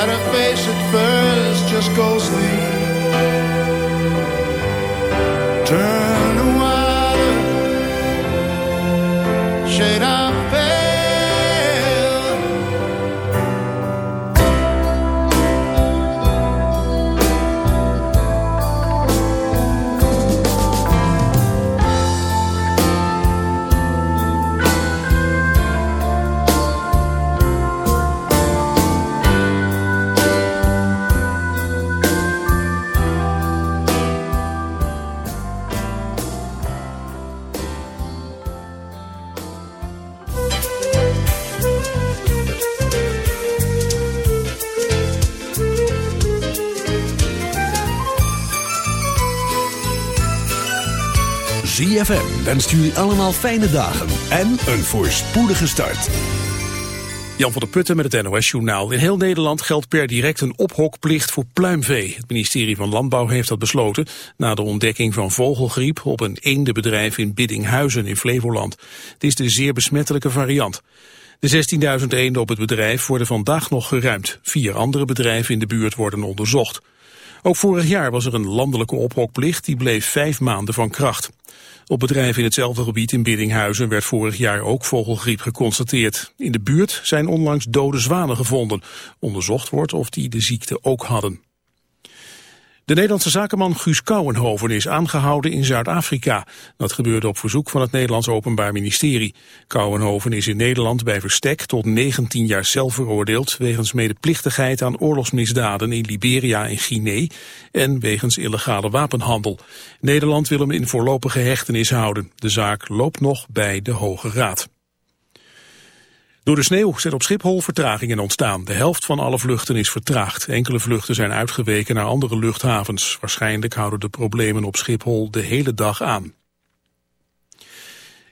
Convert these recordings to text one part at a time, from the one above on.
Better face it first, just go sleep. Wenst jullie allemaal fijne dagen en een voorspoedige start. Jan van der Putten met het NOS-journaal. In heel Nederland geldt per direct een ophokplicht voor pluimvee. Het ministerie van Landbouw heeft dat besloten... na de ontdekking van vogelgriep op een eendenbedrijf in Biddinghuizen in Flevoland. Het is de zeer besmettelijke variant. De 16.000 eenden op het bedrijf worden vandaag nog geruimd. Vier andere bedrijven in de buurt worden onderzocht. Ook vorig jaar was er een landelijke ophokplicht, die bleef vijf maanden van kracht. Op bedrijven in hetzelfde gebied in Biddinghuizen werd vorig jaar ook vogelgriep geconstateerd. In de buurt zijn onlangs dode zwanen gevonden. Onderzocht wordt of die de ziekte ook hadden. De Nederlandse zakenman Guus Kouwenhoven is aangehouden in Zuid-Afrika. Dat gebeurde op verzoek van het Nederlands Openbaar Ministerie. Kouwenhoven is in Nederland bij verstek tot 19 jaar cel veroordeeld... wegens medeplichtigheid aan oorlogsmisdaden in Liberia en Guinea... en wegens illegale wapenhandel. Nederland wil hem in voorlopige hechtenis houden. De zaak loopt nog bij de Hoge Raad. Door de sneeuw zijn op Schiphol vertragingen ontstaan. De helft van alle vluchten is vertraagd. Enkele vluchten zijn uitgeweken naar andere luchthavens. Waarschijnlijk houden de problemen op Schiphol de hele dag aan.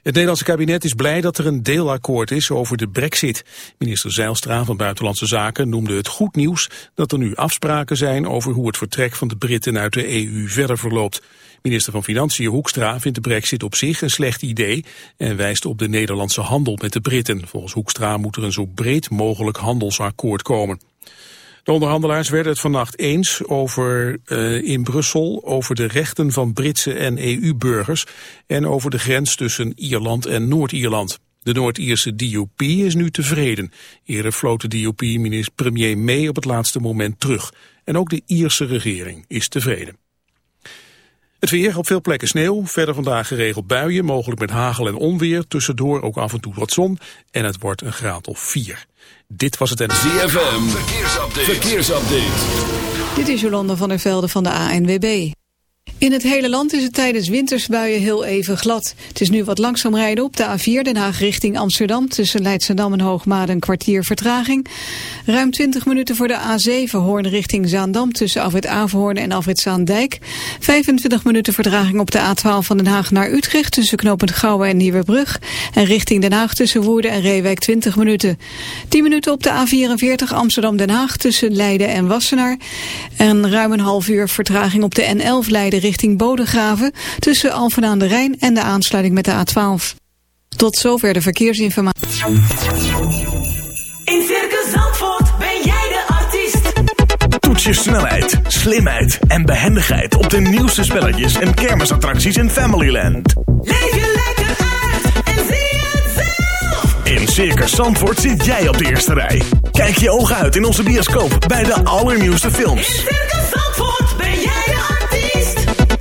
Het Nederlandse kabinet is blij dat er een deelakkoord is over de brexit. Minister Zeilstra van Buitenlandse Zaken noemde het goed nieuws dat er nu afspraken zijn over hoe het vertrek van de Britten uit de EU verder verloopt. Minister van Financiën Hoekstra vindt de brexit op zich een slecht idee en wijst op de Nederlandse handel met de Britten. Volgens Hoekstra moet er een zo breed mogelijk handelsakkoord komen. De onderhandelaars werden het vannacht eens over, uh, in Brussel over de rechten van Britse en EU-burgers en over de grens tussen Ierland en Noord-Ierland. De Noord-Ierse DUP is nu tevreden. Eerder floot de DUP premier May op het laatste moment terug. En ook de Ierse regering is tevreden. Het weer, op veel plekken sneeuw, verder vandaag geregeld buien, mogelijk met hagel en onweer, tussendoor ook af en toe wat zon en het wordt een graad of 4. Dit was het en ZFM, verkeersupdate. verkeersupdate. Dit is Jolanda van der Velde van de ANWB. In het hele land is het tijdens wintersbuien heel even glad. Het is nu wat langzaam rijden op de A4 Den Haag richting Amsterdam... tussen Leidschendam en Hoogmade een kwartier vertraging. Ruim 20 minuten voor de A7 Hoorn richting Zaandam... tussen Afrit Averhoorn en Afrit Zaandijk. 25 minuten vertraging op de A12 van Den Haag naar Utrecht... tussen knooppunt Gouwen en Nieuwebrug. En richting Den Haag tussen Woerden en Reewijk 20 minuten. 10 minuten op de A44 Amsterdam-Den Haag tussen Leiden en Wassenaar. En ruim een half uur vertraging op de N11 Leiden richting Bodegraven tussen Alphen aan de Rijn en de aansluiting met de A12. Tot zover de verkeersinformatie. In Circus Zandvoort ben jij de artiest. Toets je snelheid, slimheid en behendigheid op de nieuwste spelletjes en kermisattracties in Familyland. Leef je lekker uit en zie het zelf. In Circus Zandvoort zit jij op de eerste rij. Kijk je ogen uit in onze bioscoop bij de allernieuwste films. In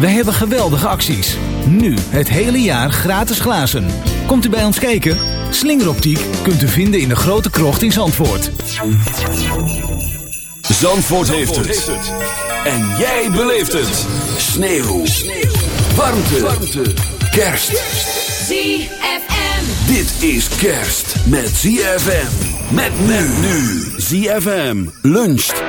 Wij hebben geweldige acties. Nu het hele jaar gratis glazen. Komt u bij ons kijken? Slingeroptiek kunt u vinden in de grote krocht in Zandvoort. Zandvoort, heeft, het. En jij beleeft het. Sneeuw. Warmte. Warmte. Kerst. ZFM. Dit is kerst met ZFM. Met men nu. ZFM luncht.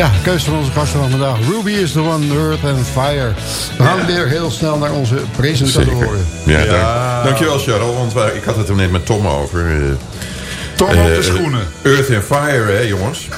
Ja, keuze van onze gasten van vandaag. Ruby is the one, Earth and Fire. We gaan weer heel snel naar onze presentatoren. Ja, Dank, dankjewel Charles, want wij- ik had het er net met Tom over. eh, Tom op eh, de schoenen. Earth and Fire, hè jongens.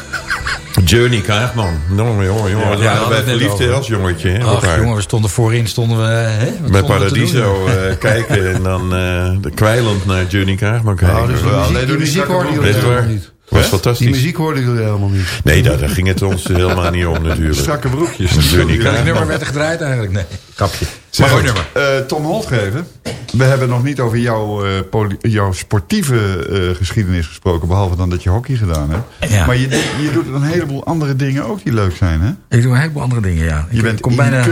Journey Kaagman. Jongen, jongen, jongen. Ja, we ja, waren bij dat net verliefd hè, over. als jongetje. Hè, Ach jongen, we stonden voorin, stonden we... Hè, stonden te Paradiso doen? eh, kijken en dan eh, de kwijlend naar Journey Kaagman kijken. Nou, dus die muziek, die muziek jullie waar? niet. Was Die fantastisch. muziek hoorden jullie helemaal niet. Nee, daar, daar ging het ons helemaal niet om natuurlijk. Strakke broekjes. Journey Welk nummer werd er gedraaid eigenlijk? Nee. Grapje. Zeg, goed, nummer. eh, Tom Holtgeven. We hebben nog niet over jouw, eh, jouw sportieve eh, geschiedenis gesproken. Behalve dan dat je hockey gedaan hebt. Ja. Maar je, je doet een heleboel andere dingen ook die leuk zijn, hè? Ik doe een heleboel andere dingen, ja. Je ik bent kom bijna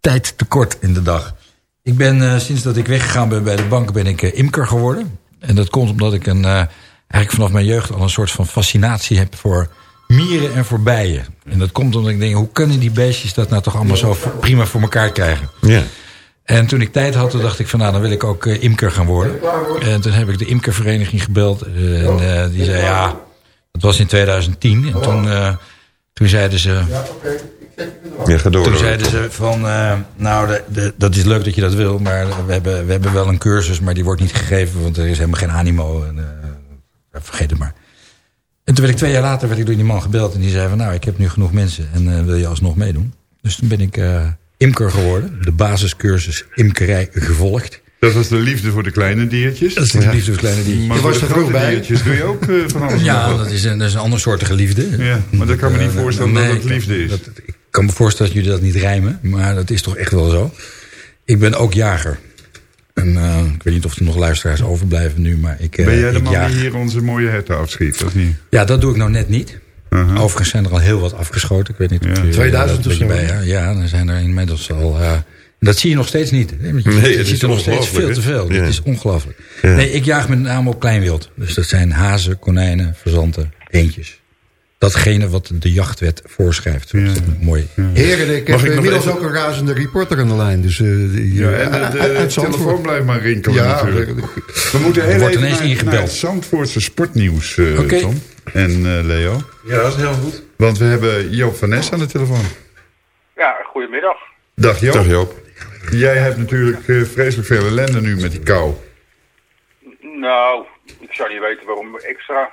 tijd tekort in de dag. Ik ben, eh, sinds dat ik weggegaan ben bij de bank, ben ik eh, imker geworden. En dat komt omdat ik een, eh, eigenlijk vanaf mijn jeugd al een soort van fascinatie heb voor mieren en voor bijen. En dat komt omdat ik denk, hoe kunnen die beestjes dat nou toch allemaal zo prima voor elkaar krijgen? Ja. En toen ik tijd had, toen dacht ik van nou, dan wil ik ook eh, imker gaan worden. En toen heb ik de imkervereniging gebeld. en eh, die zei ja, dat was in 2010. En toen, eh, toen zeiden ze... Ja, ga door. Toen zeiden ze van, nou, de, de- dat is leuk dat je dat wil, maar we hebben, we hebben wel een cursus, maar die wordt niet gegeven, want er is helemaal geen animo. En, vergeet het maar. En toen werd ik twee jaar later werd ik door die man gebeld. En die zei van nou, ik heb nu genoeg mensen. En eh, wil je alsnog meedoen? Dus toen ben ik eh, imker geworden. De basiscursus imkerij gevolgd. Dat was de liefde voor de kleine diertjes. Dat is de liefde voor de kleine diertjes. Maar Je was de grote bij? diertjes doe je ook eh, van alles. Ja, dat is, een, dat is een ander soortige liefde. Ja, maar dat kan me niet Eh, voorstellen nee, dat het liefde is. dat- ik kan me voorstellen dat jullie dat niet rijmen. Maar dat is toch echt wel zo. Ik ben ook jager. En eh, ik weet niet of er nog luisteraars overblijven nu. Maar ik, eh, ben jij de ik man jaag. die hier onze mooie herten afschiet, of niet? Ja, dat doe ik nou net niet. Uh-huh. Overigens zijn er al heel wat afgeschoten. Ik weet niet of je 2000 er of zo, bij hè? Ja, er zijn er inmiddels al... eh, dat zie je nog steeds niet. hè, want Je, Nee, ziet is er nog steeds veel te veel. Ja. Het is ongelooflijk. Nee, ik jaag met name op kleinwild. Dus dat zijn hazen, konijnen, verzanten, eendjes. Datgene wat de jachtwet voorschrijft. dat mooi. Heren, ik Mag heb ik inmiddels even- ook een razende reporter aan de lijn. Dus, eh, die, Ja, eh, en de, uit- de uit Zandvoort. telefoon blijft maar rinkelen Ja, natuurlijk. we- We moeten heel wordt even ineens naar, ingebeld. naar het Zandvoortse sportnieuws, eh. Tom en eh, Leo. Ja, dat is heel goed. Want we hebben Joop van Nes aan de telefoon. Ja, goedemiddag. Dag Joop. Dag Joop. Jij hebt natuurlijk eh, vreselijk veel ellende nu met die kou. Nou, ik zou niet weten waarom extra.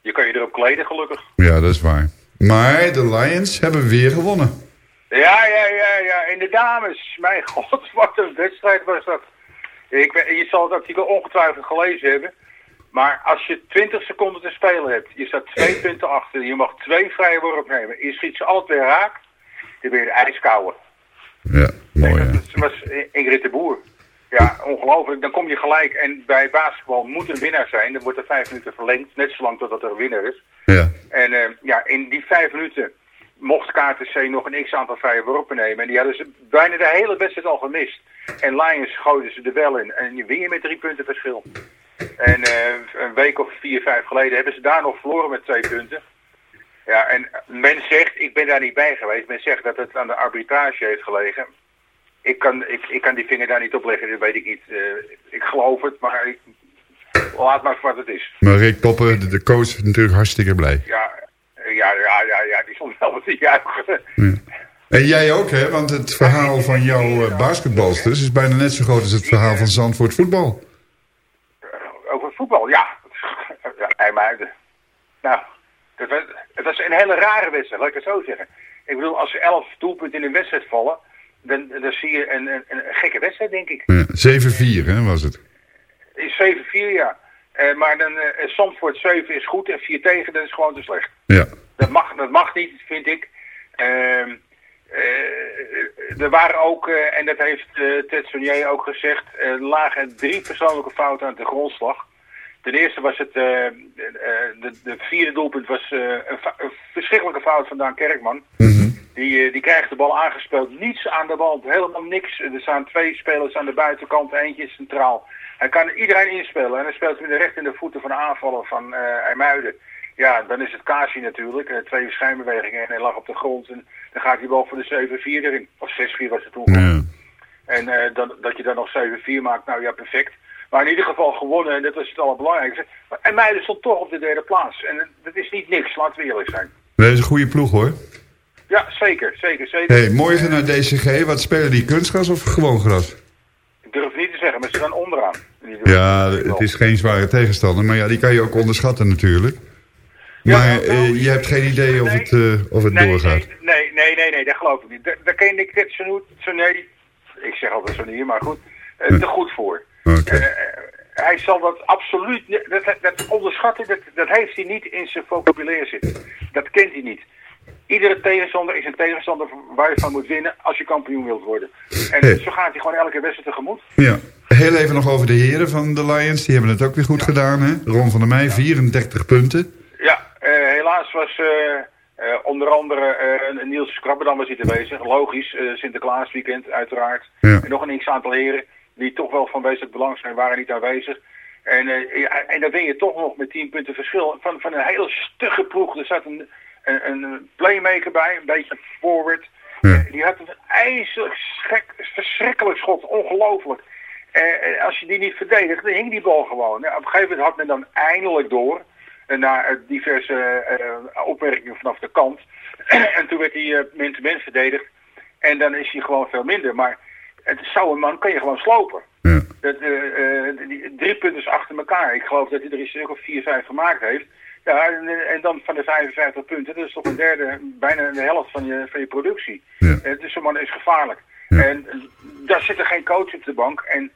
Je kan je erop kleden, gelukkig. Ja, dat is waar. Maar de Lions hebben weer gewonnen. Ja, ja, ja, ja. En de dames. Mijn god, wat een wedstrijd was dat. Ik, je zal het artikel ongetwijfeld gelezen hebben. Maar als je 20 seconden te spelen hebt, je staat twee punten achter, je mag twee vrije worpen nemen, je schiet ze altijd weer raak, dan ben je de ijskouwer. Ja, mooi. Dat was Ingrid de Boer. Ja, ongelooflijk. Dan kom je gelijk. En bij basketbal moet een winnaar zijn. Dan wordt er vijf minuten verlengd. Net zolang totdat er een winnaar is. Ja. En eh, ja, in die vijf minuten mocht KTC nog een x-aantal vrije worpen nemen. En die hadden ze bijna de hele wedstrijd al gemist. En Lions gooiden ze er wel in. En je win je met drie punten verschil. En eh, een week of vier, vijf geleden hebben ze daar nog verloren met twee punten. Ja, en men zegt, ik ben daar niet bij geweest, men zegt dat het aan de arbitrage heeft gelegen. Ik kan, ik, ik kan die vinger daar niet op leggen, dat weet ik niet. Eh, ik geloof het, maar ik, laat maar wat het is. Maar Rick Poppen, de, de coach, is natuurlijk hartstikke blij. Ja, eh, ja, ja, ja, ja die stond wel wat te juichen. En jij ook hè, want het verhaal van jouw uh, basketbalsters is bijna net zo groot als het verhaal van Zandvoort voetbal. Over voetbal, ja. ja IJmuiden. Nou, het was, het was een hele rare wedstrijd, laat ik het zo zeggen. Ik bedoel, als er elf doelpunten in een wedstrijd vallen, dan, dan zie je een, een, een gekke wedstrijd, denk ik. Ja, 7-4 hè, was het. Is 7-4, ja. Eh, maar dan, eh Zandvoort 7 is goed en 4 tegen, dat is gewoon te slecht. Ja. Dat mag, dat mag niet, vind ik. Eh, er waren ook, eh, en dat heeft Ted Sonier ook gezegd, er lagen drie persoonlijke fouten aan de grondslag. Ten eerste was het, de, de vierde doelpunt was een, een verschrikkelijke fout van Daan Kerkman. Eh, die krijgt de bal aangespeeld, niets aan de bal, helemaal niks. Er staan twee spelers aan de buitenkant, eentje is centraal. Hij kan iedereen inspelen en hij speelt hem recht in de voeten van de aanvaller van eh IJmuiden. Ja, dan is het Kasi natuurlijk. eh, twee schijnbewegingen en hij lag op de grond. En dan gaat die bal voor de 7-4 erin. Of 6-4 was het toen. Ja. En eh, dat, dat je dan nog 7-4 maakt, nou ja, perfect. Maar in ieder geval gewonnen en dat was het allerbelangrijkste. Maar IJmuiden stond toch op de derde plaats. En eh, dat is niet niks, laten we eerlijk zijn. Dat is een goede ploeg hoor. Ja, zeker, zeker, zeker. Hey, morgen naar DCG, wat spelen die kunstgras of gewoon gras? Ik durf het niet te zeggen, maar ze staan onderaan. Ja, het is geen zware tegenstander, maar ja, die kan je ook onderschatten natuurlijk. Maar eh, je hebt geen idee of het, eh, of het doorgaat. Nee, nee, nee, nee, dat geloof ik niet. Daar, ken ik dit zo, nee. Ik zeg altijd zo niet, maar goed. eh, te goed voor. Oké. Hij zal dat absoluut dat, dat onderschatten, dat, dat heeft hij niet in zijn vocabulaire zitten. Dat kent hij niet. Iedere tegenstander is een tegenstander waar je van moet winnen als je kampioen wilt worden. En Hey. zo gaat hij gewoon elke wedstrijd tegemoet. Ja. Heel even nog over de heren van de Lions. Die hebben het ook weer goed gedaan, hè? Ron van der Meij, 34 punten. Ja, eh, helaas was eh, eh, onder andere Niels Krabberdam was hier aanwezig. Logisch, eh Sinterklaasweekend uiteraard. Ja. En nog een x-aantal heren die toch wel van wezenlijk belang zijn, waren niet aanwezig. En, en dan win je toch nog met 10 punten verschil van, van een hele stugge ploeg. Er zat een, een, een playmaker bij, een beetje forward. Ja. Die had een ijzerlijk schrik, verschrikkelijk schot, ongelooflijk. Eh, en als je die niet verdedigt, dan hing die bal gewoon. Ja, op een gegeven moment had men dan eindelijk door. eh, Na eh, diverse eh, opmerkingen vanaf de kant. en toen werd hij eh, min-to-min verdedigd. En dan is hij gewoon veel minder. Maar het zou een man kan je gewoon slopen. Dat, eh, eh, die, drie punten achter elkaar. Ik geloof dat hij er een stuk of vier, vijf gemaakt heeft. Ja, en, en dan van de 55 punten, dat is toch een derde, bijna de helft van je, van je productie. Ja. Eh, Dus zo'n man is gevaarlijk. En eh, daar zit er geen coach op de bank. En,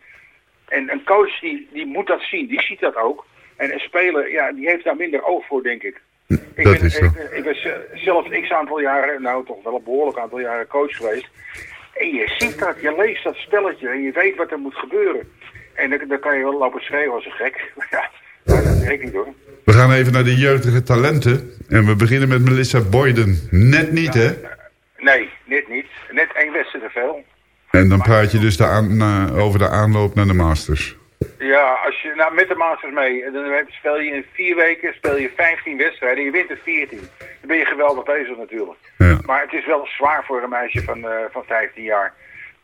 en een coach die, die moet dat zien, die ziet dat ook. En een speler, ja, die heeft daar minder oog voor, denk ik. Ik dat ben, is zo. ik, ik ben zelf x aantal jaren, nou toch wel een behoorlijk aantal jaren coach geweest. En je ziet dat, je leest dat spelletje en je weet wat er moet gebeuren. En dan, dan kan je wel lopen schreeuwen als een gek. Ja, maar dat werkt niet hoor. We gaan even naar de jeugdige talenten. En we beginnen met Melissa Boyden. Net niet, hè? Nee, net niet. Net één wedstrijd te veel. En dan praat je dus de aan- na- over de aanloop naar de Masters. Ja, als je nou met de Masters mee, dan speel je in vier weken speel je 15 wedstrijden en je wint er 14. Dan ben je geweldig bezig natuurlijk. Ja. Maar het is wel zwaar voor een meisje van, eh, van 15 jaar.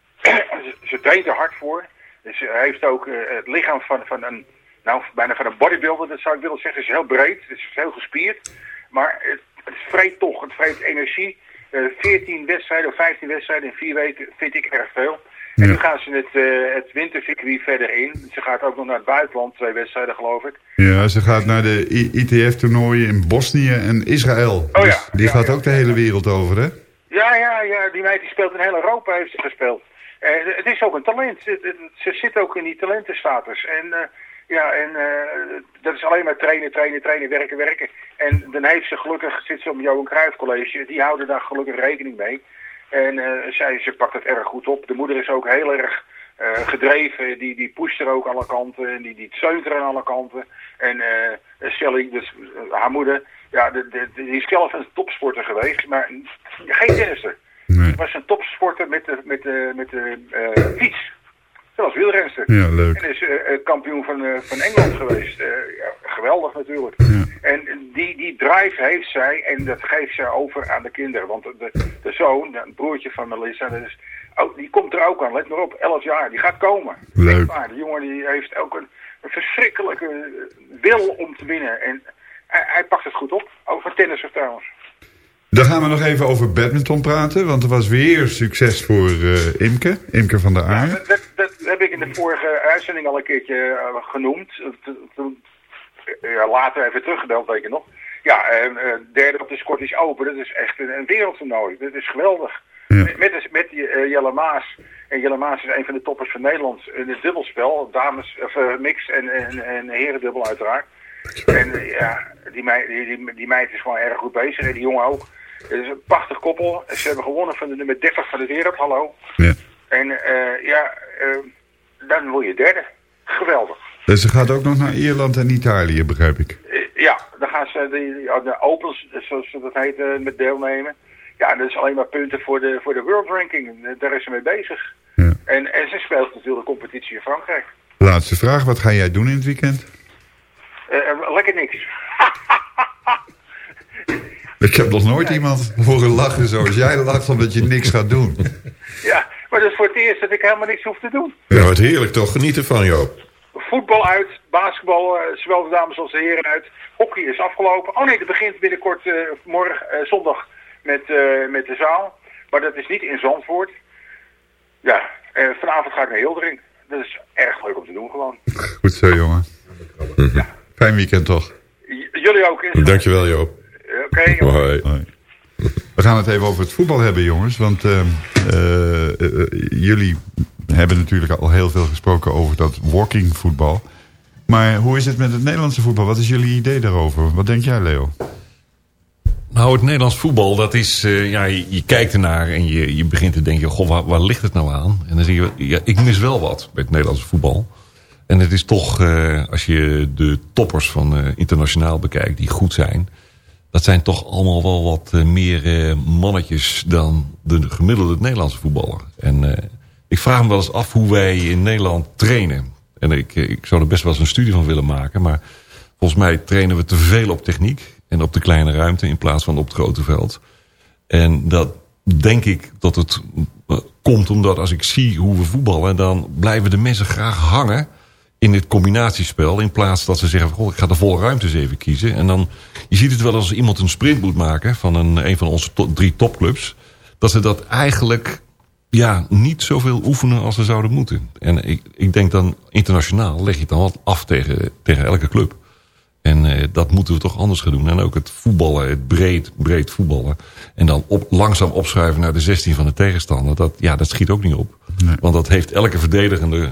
ze, ze traint er hard voor. Dus ze heeft ook eh, het lichaam van, van een, nou bijna van een bodybuilder, dat zou ik willen zeggen. Ze is heel breed, het is heel gespierd. Maar het, het vreet toch, het vreet energie. Eh 14 wedstrijden of 15 wedstrijden in vier weken vind ik erg veel. En nu gaan ze het, eh het wintercircuit verder in. Ze gaat ook nog naar het buitenland, twee wedstrijden geloof ik. Ja, ze gaat naar de ITF-toernooien in Bosnië en Israël. Oh ja, Dus die ja, gaat ja. ook de hele wereld over, hè? Ja, ja, ja, die meid die speelt in heel Europa, heeft ze gespeeld. Eh, het is ook een talent. Het- Ze zit ook in die talentenstatus. En ja, en eh, dat is alleen maar trainen, trainen, trainen, werken, werken. En dan heeft ze gelukkig, zit ze op Johan Cruijff College, die houden daar gelukkig rekening mee. En eh, zij, ze pakt het erg goed op. De moeder is ook heel erg eh, gedreven, die, die pusht er ook aan alle kanten, en die, die steunt er aan alle kanten. En Sally, dus haar moeder, ja, de, de, die is zelf een topsporter geweest, maar geen tennister. Ze was een topsporter met de, met de, met de fiets. Ze was wielrenster. Ja, leuk. En is eh, eh, kampioen van, eh, van Engeland geweest. Ja, geweldig natuurlijk. En die, die drive heeft zij en dat geeft zij over aan de kinderen. Want de, de zoon, het broertje van Melissa, dat is, oh, die komt er ook aan. Let maar op, 11 jaar. Die gaat komen. Leuk. Waar. De jongen die heeft ook een, een verschrikkelijke wil om te winnen. En hij, hij pakt het goed op. Over tennissen trouwens. Dan gaan we nog even over badminton praten. Want er was weer succes voor Imke. Imke van der Aar. Dat, dat, dat heb ik in de vorige uitzending al een keertje eh, genoemd. Toen eh, ja, later even teruggebeld, weet je nog. Ja, eh, eh, derde op de Scottish Open. Dat is echt een, een wereldtoernooi. Dat is geweldig. Met, met, met eh, Jelle Maas. En Jelle Maas is een van de toppers van Nederland in het dubbelspel. Dames, of eh, mix en, en, en herendubbel uiteraard. En eh, ja, die meid, die, die, meid is gewoon erg goed bezig. En die jongen ook. Het is een prachtig koppel. Ze hebben gewonnen van de nummer 30 van de wereld. Hallo. Ja. En eh, ja, eh, dan word je derde. Geweldig. Dus ze gaat ook nog naar Ierland en Italië, begrijp ik. Eh, ja, dan gaan ze de, ja, de Opens, zoals dat heet, eh, met deelnemen. Ja, en dat is alleen maar punten voor de, voor de World Ranking. En, eh, Daar is ze mee bezig. En, en ze speelt natuurlijk competitie in Frankrijk. Laatste vraag, wat ga jij doen in het weekend? Lekker niks. Ik heb nog nooit iemand horen lachen zoals jij lacht omdat je niks gaat doen. Ja, maar dat is voor het eerst dat ik helemaal niks hoef te doen. Ja, wat heerlijk toch? Geniet ervan, Joop. Voetbal uit, basketbal, eh, zowel de dames als de heren uit. Hockey is afgelopen. Oh nee, dat begint binnenkort eh, morgen, eh, zondag, met, eh, met de zaal. Maar dat is niet in Zandvoort. Ja, vanavond ga ik naar Hildering. Dat is erg leuk om te doen gewoon. Goed zo, jongen. Fijn weekend toch? J- jullie ook. Dankjewel, Joop. Oké, jongens. Hoi. We gaan het even over het voetbal hebben, jongens. Want eh, eh, eh, jullie hebben natuurlijk al heel veel gesproken over dat walking voetbal. Maar hoe is het met het Nederlandse voetbal? Wat is jullie idee daarover? Wat denk jij, Leo? Nou, het Nederlands voetbal, dat is, ja, je, kijkt ernaar en je, je begint te denken, goh, waar, ligt het nou aan? En dan zie je, ja, ik mis wel wat bij het Nederlandse voetbal. En het is toch, als je de toppers van internationaal bekijkt, die goed zijn, dat zijn toch allemaal wel wat eh, meer eh, mannetjes dan de gemiddelde Nederlandse voetballer. En eh, ik vraag me wel eens af hoe wij in Nederland trainen. En ik, ik zou er best wel eens een studie van willen maken, maar volgens mij trainen we te veel op techniek en op de kleine ruimte in plaats van op het grote veld. En dat denk ik dat het komt omdat als ik zie hoe we voetballen... dan blijven de mensen graag hangen in dit combinatiespel... in plaats dat ze zeggen, goh, ik ga de volle ruimte eens even kiezen. En dan, je ziet het wel als iemand een sprint moet maken... van een, een van onze to- drie topclubs... dat ze dat eigenlijk ja, niet zoveel oefenen als ze zouden moeten. En ik, ik denk dan internationaal leg je het dan wat af tegen, tegen elke club. En eh, dat moeten we toch anders gaan doen. En ook het voetballen, het breed, breed voetballen. En dan op, langzaam opschuiven naar de 16 van de tegenstander. Dat, ja, dat schiet ook niet op. Want dat heeft elke verdedigende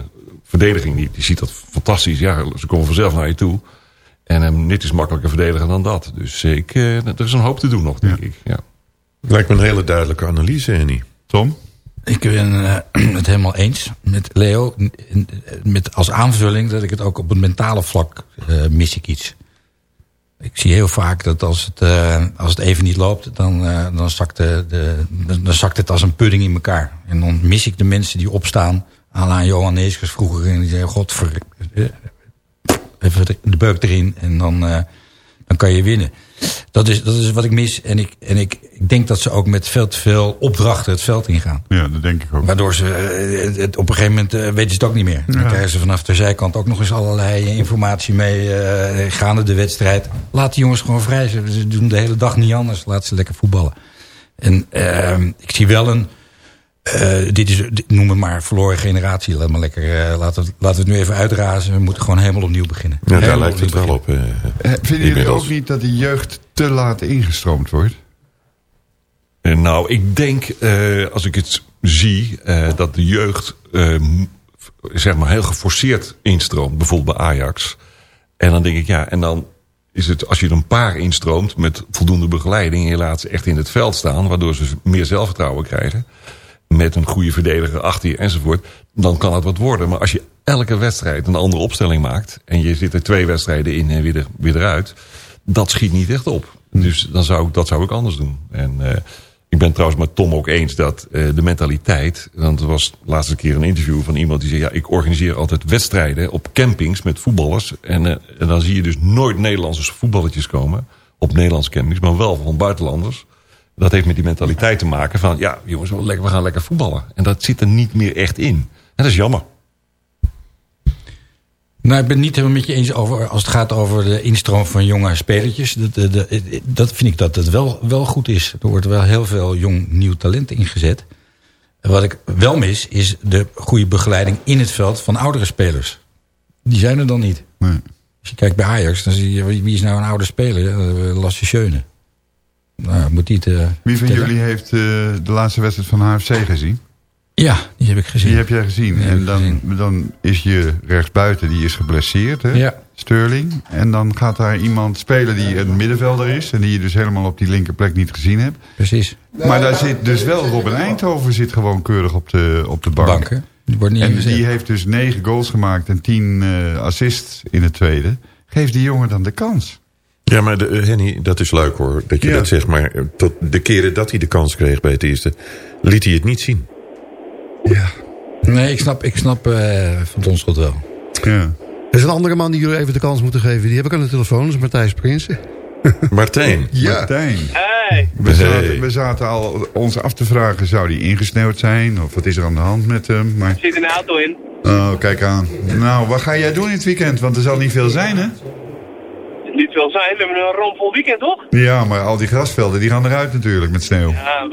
verdediging, die, die ziet dat fantastisch. Ja, ze komen vanzelf naar je toe. En um, dit is makkelijker verdedigen dan dat. Dus ik, uh, er is een hoop te doen nog, denk ik. Ja. Lijkt me een hele duidelijke analyse, Henny. Tom? Ik ben uh, het helemaal eens met Leo. Met als aanvulling dat ik het ook op het mentale vlak uh, mis ik iets. Ik zie heel vaak dat als het, uh, als het even niet loopt, dan, dan, zakt de, de, dan zakt het als een pudding in elkaar. En dan mis ik de mensen die opstaan. Aan Johan Neeskens vroeger. En die zeggen, god, even de beuk erin. En dan, dan kan je winnen. Dat is, dat is wat ik mis. En, ik, en ik, ik denk dat ze ook met veel te veel opdrachten het veld ingaan. Ja, dat denk ik ook. Waardoor ze het, het, op een gegeven moment uh, weten ze het ook niet meer. Dan krijgen ze vanaf de zijkant ook nog eens allerlei informatie mee. Uh, gaande de wedstrijd. Laat die jongens gewoon vrij. Ze, ze doen de hele dag niet anders. Laat ze lekker voetballen. En uh, ik zie wel een uh, dit is, noem het maar, verloren generatie. Laat maar lekker, uh, laten, we, laten we het nu even uitrazen. We moeten gewoon helemaal opnieuw beginnen. Ja, daar lijkt het wel op. Uh, Vinden jullie ook niet dat de jeugd te laat ingestroomd wordt? nou, ik denk, als ik het zie, dat de jeugd zeg maar heel geforceerd instroomt. Bijvoorbeeld bij Ajax. En dan denk ik, ja, en dan is het, als je er een paar instroomt met voldoende begeleiding... en je laat ze echt in het veld staan, waardoor ze meer zelfvertrouwen krijgen met een goede verdediger achter je enzovoort, dan kan het wat worden. Maar als je elke wedstrijd een andere opstelling maakt... en je zit er twee wedstrijden in en weer, er, weer eruit... dat schiet niet echt op. Dus dan zou, dat zou ik anders doen. En uh, ik ben trouwens met Tom ook eens dat uh, de mentaliteit... want er was de laatste keer een interview van iemand die zei... ja, ik organiseer altijd wedstrijden op campings met voetballers... en, uh, en dan zie je dus nooit Nederlandse voetballetjes komen... op Nederlandse campings, maar wel van buitenlanders dat heeft met die mentaliteit te maken van... ja, jongens, we gaan lekker voetballen. En dat zit er niet meer echt in. En dat is jammer. Nou, ik ben niet helemaal met je eens over als het gaat over de instroom van jonge spelertjes. Dat, de, de, dat vind ik dat het wel, wel goed is. Er wordt wel heel veel jong nieuw talent ingezet. En wat ik wel mis, is de goede begeleiding in het veld van oudere spelers. Die zijn er dan niet. Nee. Als je kijkt bij Ajax, dan zie je wie is nou een oude speler? Ja, Lasse Schöne. Nou, moet niet, uh, Wie van jullie heeft uh, de laatste wedstrijd van HFC gezien? Ja, die heb ik gezien. Die heb jij gezien. En dan, gezien. dan is je rechtsbuiten, die is geblesseerd, hè? Ja. Sterling. En dan gaat daar iemand spelen die een middenvelder is... en die je dus helemaal op die linkerplek niet gezien hebt. Precies. Maar daar zit dus wel Robin Eindhoven zit gewoon keurig op de, op de bank. bank die wordt niet en die heeft dus negen goals gemaakt en tien uh, assists in het tweede. Geef die jongen dan de kans. Ja, maar de, Henny, dat is leuk hoor, dat je Ja. dat zegt. Maar tot de keren dat hij de kans kreeg bij het eerste... liet hij het niet zien. Nee, ik snap, ik snap uh, Van Donschot wel. Ja. Er is een andere man die jullie even de kans moeten geven. Die heb ik aan de telefoon, dat is Matthijs Prinsen. Martijn. Ja. Martijn. Hey. We zaten, we zaten al ons af te vragen, zou die ingesneeuwd zijn? Of wat is er aan de hand met hem? Maar... Ik zit in de auto in. Oh, kijk aan. Nou, wat ga jij doen in het weekend? Want er zal niet veel zijn, hè? Niet veel zijn. We hebben een rampvol weekend, toch? Ja, maar al die grasvelden, die gaan eruit natuurlijk met sneeuw. Ja,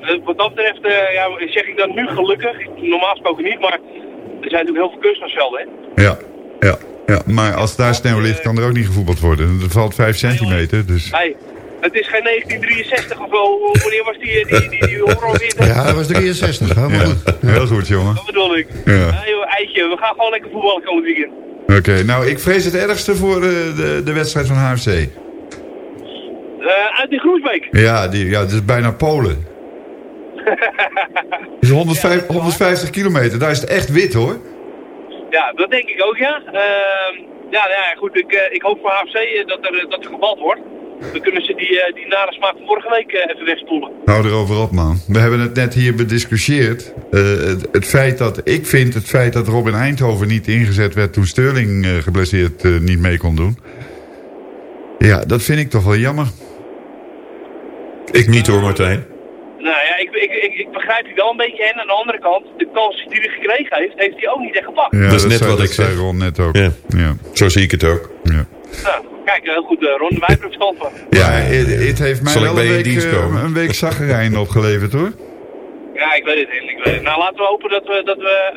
eh, wat dat betreft eh, ja, zeg ik dat nu gelukkig. Normaal gesproken niet, maar er zijn natuurlijk heel veel kunstgrasvelden, hè? Ja, ja, ja. Maar als daar sneeuw ligt, kan er ook niet gevoetbald worden. Er valt 5 centimeter, dus... Hey, het is geen 1963 of wel. Wanneer was die, die, die, die horrorwinter? Ja, dat was 63. Hè? Maar Ja, goed. heel goed, jongen. Dat bedoel ik. Ja. Ja, joh, eitje, we gaan gewoon lekker voetballen komend weekend. Oké, nou, ik vrees het ergste voor eh, de, de wedstrijd van HFC. Eh, uit in Groesbeek. Ja, die, ja, dat is bijna Polen. Het is 150, 150 kilometer, daar is het echt wit, hoor. Ja, dat denk ik ook, ja. Ehm, ja, nou ja, goed, ik, eh, ik hoop voor HFC eh, dat er, dat er gebald wordt. Dan kunnen ze die, eh, die nare smaak van vorige week eh, even wegspoelen. Hou erover op, man. We hebben het net hier bediscussieerd. Eh, het, het feit dat, ik vind het feit dat Robin Eindhoven niet ingezet werd toen Sterling eh, geblesseerd eh, niet mee kon doen. Ja, dat vind ik toch wel jammer. Ik niet hoor, Martijn. Nou ja, ik, ik, ik, ik begrijp die wel een beetje. En aan de andere kant, de kans die hij gekregen heeft, heeft hij ook niet echt gepakt. Ja, Dat is net zei- wat ik zei zeg. Ron net ook. Ja. Ja. Zo zie ik het ook. Ja. Nou, kijk, heel goed, eh, Ron, van. Ja, het, heeft mij Zal ik wel bij een je week, eh, een week zaggerijn opgeleverd, hoor. Ja, ik weet het, ik weet het. Nou, laten we hopen dat we, dat we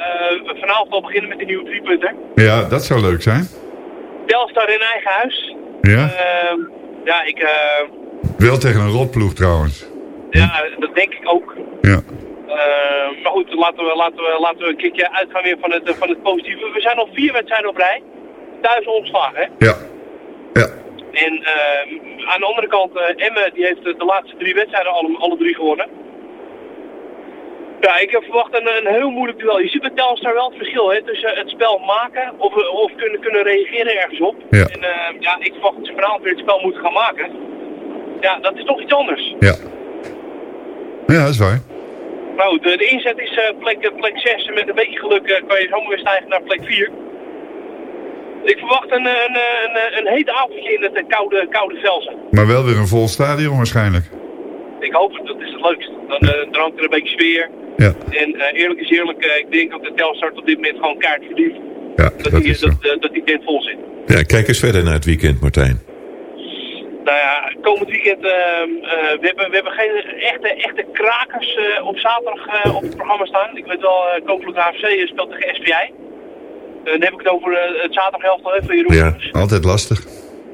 eh, vanavond al beginnen met de nieuwe drie punten. Ja, dat zou leuk zijn. Telstar in eigen huis. Ja? Ehm, ja, ik, eh, Wel tegen een rotploeg trouwens. ja, dat denk ik ook. Ja. Eh, maar goed, laten we, laten, we, laten we een keertje uitgaan weer van het, eh, van het positieve. We zijn al vier wedstrijden op rij. Thuis ontslagen, hè? Ja. Ja. En ehm, aan de andere kant, eh Emme die heeft de laatste drie wedstrijden alle, alle drie gewonnen. Ja, ik heb verwacht een, een heel moeilijk duel. Je ziet bij Telstar wel het verschil hè, tussen het spel maken of, of kunnen, kunnen reageren ergens op. Ja. En ehm, ja, ik verwacht dat ze vanavond weer het spel moeten gaan maken. Ja, dat is toch iets anders. Ja. Ja, dat is waar. Nou, de, de inzet is eh, plek, eh, plek 6 en met een beetje geluk eh, kan je zomaar weer stijgen naar plek 4. Ik verwacht een, een, een, een, heet avondje in het koude, koude Velsen. Maar wel weer een vol stadion waarschijnlijk. Ik hoop het, dat is het leukst. Dan, dan hangt er een beetje sfeer. Ja. En eh, eerlijk is eerlijk, eh, ik denk dat de Telstar op dit moment gewoon kaart verdient. Ja, dat, dat die, is zo. dat, dat die tent vol zit. Ja, kijk eens verder naar het weekend, Martijn. Nou ja, komend weekend, we, hebben, we hebben geen echte, echte krakers eh, op zaterdag eh, op het programma staan. Ik weet wel, uh, Koninklijke AFC speelt tegen SPI. Eh, dan heb ik het over eh, het zaterdaghelft hè, van Jeroen. Ja, altijd lastig.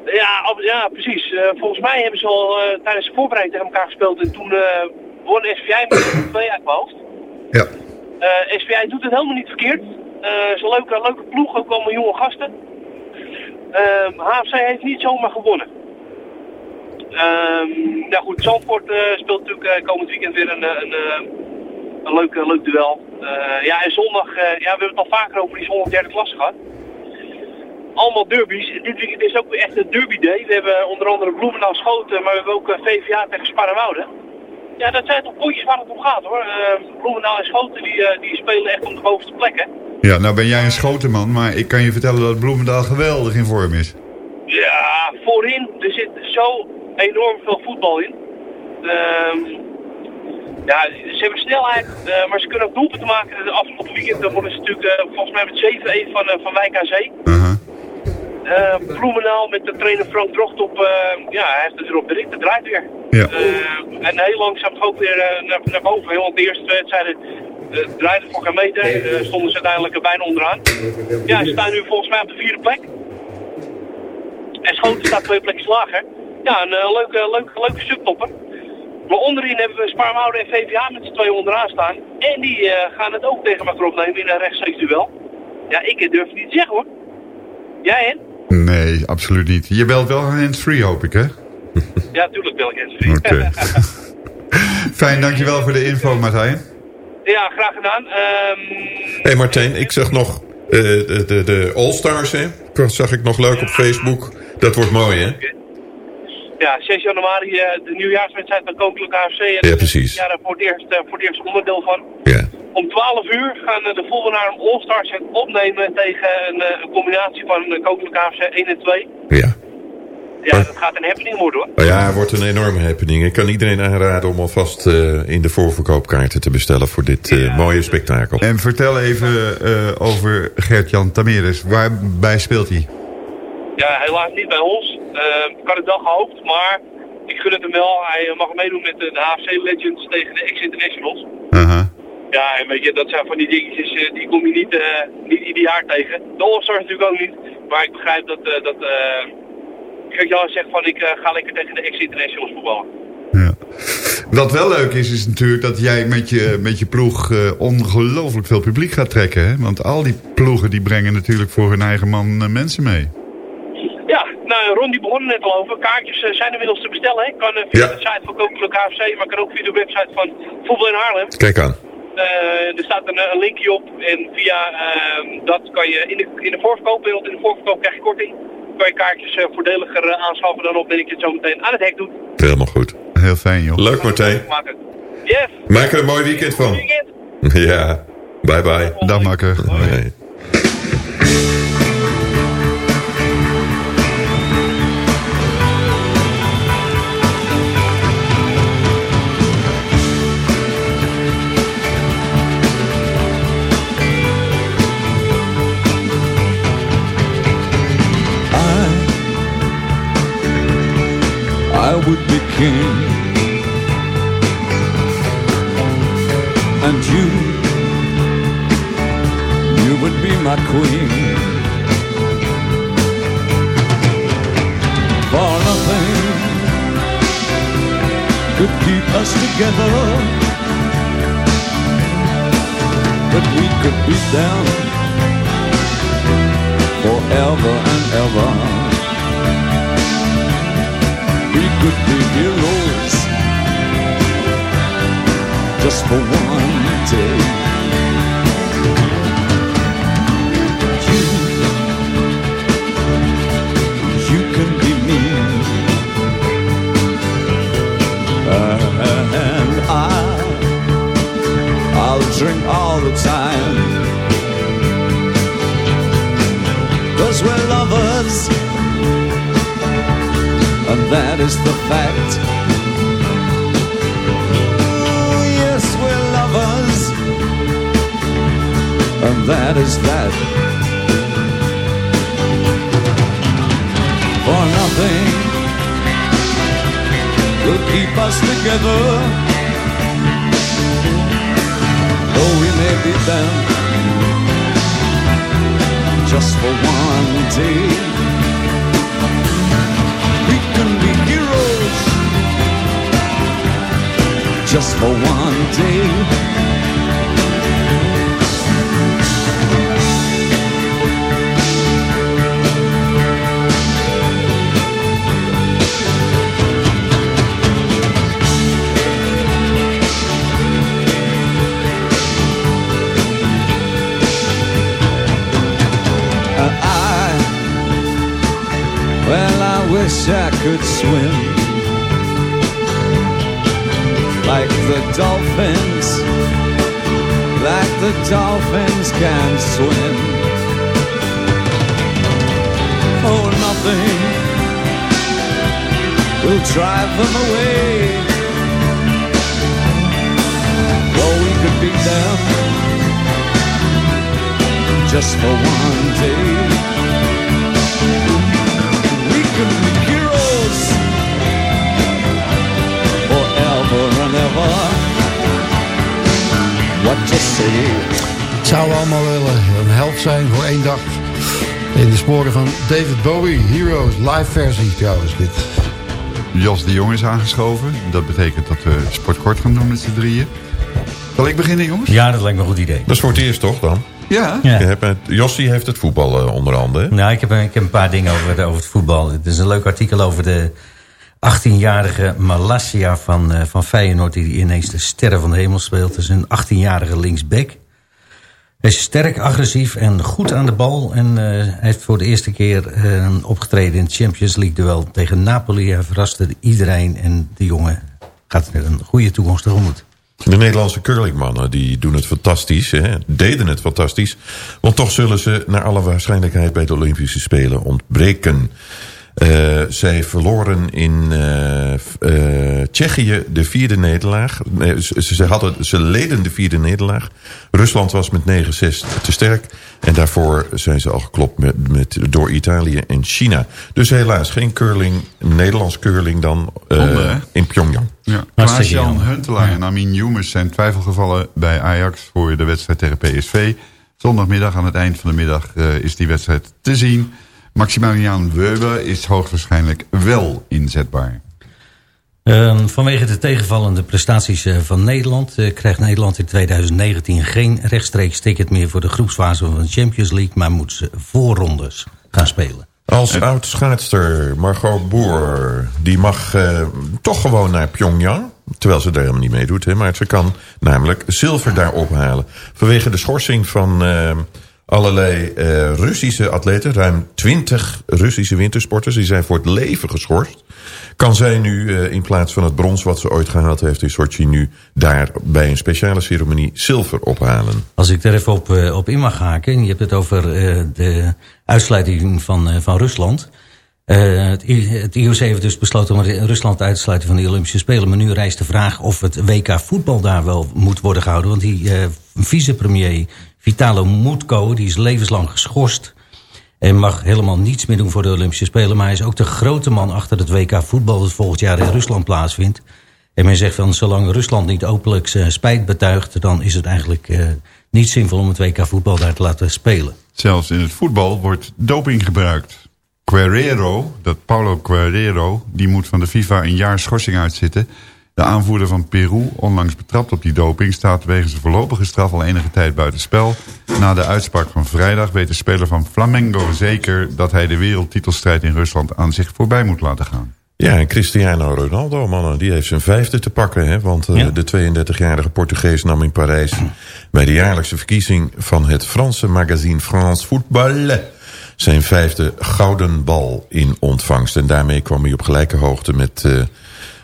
Ja, ja precies. Eh, volgens mij hebben ze al tijdens de voorbereiding tegen elkaar gespeeld. En toen eh won SVI met 2 uit mijn hoofd. Ja. SVI doet het helemaal niet verkeerd. Het is een leuke, leuke ploeg, ook allemaal jonge gasten. Ehm HFC heeft niet zomaar gewonnen. Ehm nou goed, Zandvoort speelt natuurlijk komend weekend weer een, een, een leuk, eh, leuk duel. Eh, ja, en zondag, eh, ja, we hebben het al vaker over die zondag derde klasse gehad allemaal derbies. Dit weekend is ook weer echt een derby day. We hebben onder andere Bloemendaal Schoten, maar we hebben ook VVA tegen Sparrenwoude. Ja, dat zijn toch potjes waar het om gaat hoor. Bloemendaal en Schoten die, die spelen echt om de bovenste plekken. Ja, nou ben jij een schotenman, maar ik kan je vertellen dat Bloemendaal geweldig in vorm is. Ja, voorin, er zit zo enorm veel voetbal in. Ehm, ja, ze hebben snelheid, eh, maar ze kunnen ook doelpunten maken. De afgelopen weekend dan worden ze natuurlijk eh, volgens mij met 7-1 van, eh, van Wijk aan Zee. Bloemendaal met de trainer Frank Drocht op, ja, hij heeft het erop het draait weer. Ja. En heel langzaam ook weer naar, naar boven. hè, Want de eerste wedstrijden draaiden voor geen meter. Stonden ze uiteindelijk bijna onderaan. Ja, ze staan nu volgens mij op de vierde plek. En Schoten staat twee plekjes lager. Ja, een leuke, leuke, leuke subtopper. Maar onderin hebben we Spaarwouden en VVA met z'n twee onderaan staan. En die eh, gaan het ook tegen elkaar opnemen in een rechtstreeks duel. Ja, ik durf het niet te zeggen hoor. Jij hè? Nee, absoluut niet. Je belt wel een hands-free, hoop ik, hè? Ja, tuurlijk wil ik het. Oké. Fijn, dankjewel voor de info, Martijn. ja, graag gedaan. Ehm, Hé hey Martijn, ik zag nog eh, de, de, de All-Stars, hè? Dat zag ik nog leuk op Facebook. Dat wordt mooi, hè? Ja, 6 januari eh, de nieuwjaarswedstrijd van Koninklijke AFC. En Ja, precies. Ja, daar voor het eerst, eh, voor het eerst onderdeel van. Ja. Om 12 uur gaan eh, de volgende All-Stars het opnemen tegen een, een combinatie van uh, Koninklijke AFC 1 en 2. Ja. Ja, dat gaat een happening worden hoor. Nou ja, het wordt een enorme happening. Ik kan iedereen aanraden om alvast eh, in de voorverkoopkaarten te bestellen voor dit eh, mooie spektakel. En vertel even eh, over Gert-Jan Tameres. Waarbij speelt hij? Ja, helaas niet bij ons. Eh, ik had het wel gehoopt, maar ik gun het hem wel. Hij eh, mag meedoen met de, de HFC Legends tegen de ex-internationals. Ja, en weet je, dat zijn van die dingetjes, eh, die kom je niet, eh, niet ieder jaar tegen. De All-Stars natuurlijk ook niet. Maar ik begrijp dat, eh dat eh Gert-Jan zegt van ik eh, ga lekker tegen de ex-internationals voetballen. Wat wel leuk is, is natuurlijk dat jij met je, met je ploeg eh, ongelooflijk veel publiek gaat trekken. Hè? Want al die ploegen die brengen natuurlijk voor hun eigen man eh, mensen mee. Ja, nou Ron die begon er net al over. Kaartjes eh, zijn inmiddels te bestellen. Hè. Kan eh, via de site van Koninklijke AFC, maar kan ook via de website van Voetbal in Haarlem. Kijk aan. Eh, er staat een, een linkje op en via ehm, dat kan je in de, in de voorverkoop, in de voorverkoop krijg je korting, kan je kaartjes eh, voordeliger eh, aanschaffen dan op dat ik het zo meteen aan het hek doe. Helemaal goed. Heel fijn, joh. Leuk, Martijn. Yes! Maak er een mooi weekend van. Ja. Bye bye. Dag, makker. I would be king. And you, you would be my queen. For nothing could keep us together. But we could be down forever and ever could be heroes just for one day. You, you can be me, and I, I'll drink all the time. Cause we're lovers, that is the fact. Ooh, yes, we're lovers, and that is that. For nothing will keep us together. Though we may be them just for one day. Just for one day. Uh, I, well, I wish I could swim like the dolphins, like the dolphins can swim. Oh, nothing will drive them away. Well, we could beat them just for one day. We can Het zouden allemaal willen een held zijn voor één dag. In de sporen van David Bowie, Heroes, live versie trouwens dit. Jos de Jong is aangeschoven. Dat betekent dat we sportkort gaan doen met z'n drieën. Zal ik beginnen, jongens? Ja, dat lijkt me een goed idee. Dat is voor het eerst toch dan? Ja. Je hebt het, Jossie heeft het voetbal eh, onder handen. Nou, ik heb, ik heb een paar dingen over, het- over het voetbal. Het is een leuk artikel over de 18-jarige Malasia van, eh, van Feyenoord... die ineens de sterren van de hemel speelt. Is een 18-jarige linksback. Hij is sterk, agressief en goed aan de bal. En eh, hij heeft voor de eerste keer eh, opgetreden in Champions League duel tegen Napoli. Hij verraste iedereen en de jongen gaat een goede toekomst tegemoet. De Nederlandse curlingmannen die doen het fantastisch. Hè? Deden het fantastisch. Want toch zullen ze naar alle waarschijnlijkheid bij de Olympische Spelen ontbreken. Eh, zij verloren in eh, eh, Tsjechië de vierde nederlaag. Nee, ze, ze, hadden, ze leden de vierde nederlaag. Rusland was met 9-6 te sterk. En daarvoor zijn ze al geklopt met, met, door Italië en China. Dus helaas geen curling, Nederlands curling dan eh, in Pyongyang. Ja. Klaas-Jan Huntelaar en Amin Joemers zijn twijfelgevallen bij Ajax voor de wedstrijd tegen PSV. Zondagmiddag aan het eind van de middag eh, is die wedstrijd te zien. Maximiliaan Weber is hoogstwaarschijnlijk wel inzetbaar. Ehm, vanwege de tegenvallende prestaties eh, van Nederland... eh, krijgt Nederland in 2019 geen rechtstreeks ticket meer... voor de groepsfase van de Champions League... maar moet ze voorrondes gaan spelen. Als oud-schaatster Margot Boer, die mag eh, toch gewoon naar Pyongyang. Terwijl ze daar helemaal niet meedoet. Hè, maar ze kan namelijk zilver daar ophalen. Vanwege de schorsing van allerlei eh, Russische atleten. Ruim 20 Russische wintersporters. Die zijn voor het leven geschorst. Kan zij nu eh, in plaats van het brons wat ze ooit gehaald heeft in Sochi... nu daar bij een speciale ceremonie zilver ophalen. Als ik daar even op, eh, op in mag haken... en je hebt het over de uitsluiting van, van Rusland... Het, I- het IOC heeft dus besloten om Rusland te sluiten van de Olympische Spelen. Maar nu rijst de vraag of het WK voetbal daar wel moet worden gehouden. Want die vicepremier Vitalo Mutko, die is levenslang geschorst. En mag helemaal niets meer doen voor de Olympische Spelen. Maar hij is ook de grote man achter het WK voetbal dat volgend jaar in Rusland plaatsvindt. En men zegt van zolang Rusland niet openlijk zijn spijt betuigt... dan is het eigenlijk eh, niet zinvol om het WK voetbal daar te laten spelen. Zelfs in het voetbal wordt doping gebruikt. Guerrero, dat Paulo Guerrero, die moet van de FIFA een jaar schorsing uitzitten. De aanvoerder van Peru, onlangs betrapt op die doping... staat wegens een voorlopige straf al enige tijd buitenspel. Na de uitspraak van vrijdag weet de speler van Flamengo zeker... dat hij de wereldtitelstrijd in Rusland aan zich voorbij moet laten gaan. Ja, en Cristiano Ronaldo, mannen, die heeft zijn vijfde te pakken. Hè? Want uh, de 32-jarige Portugees nam in Parijs... bij de jaarlijkse verkiezing van het Franse magazine France Football... zijn vijfde gouden bal in ontvangst. En daarmee kwam hij op gelijke hoogte met uh,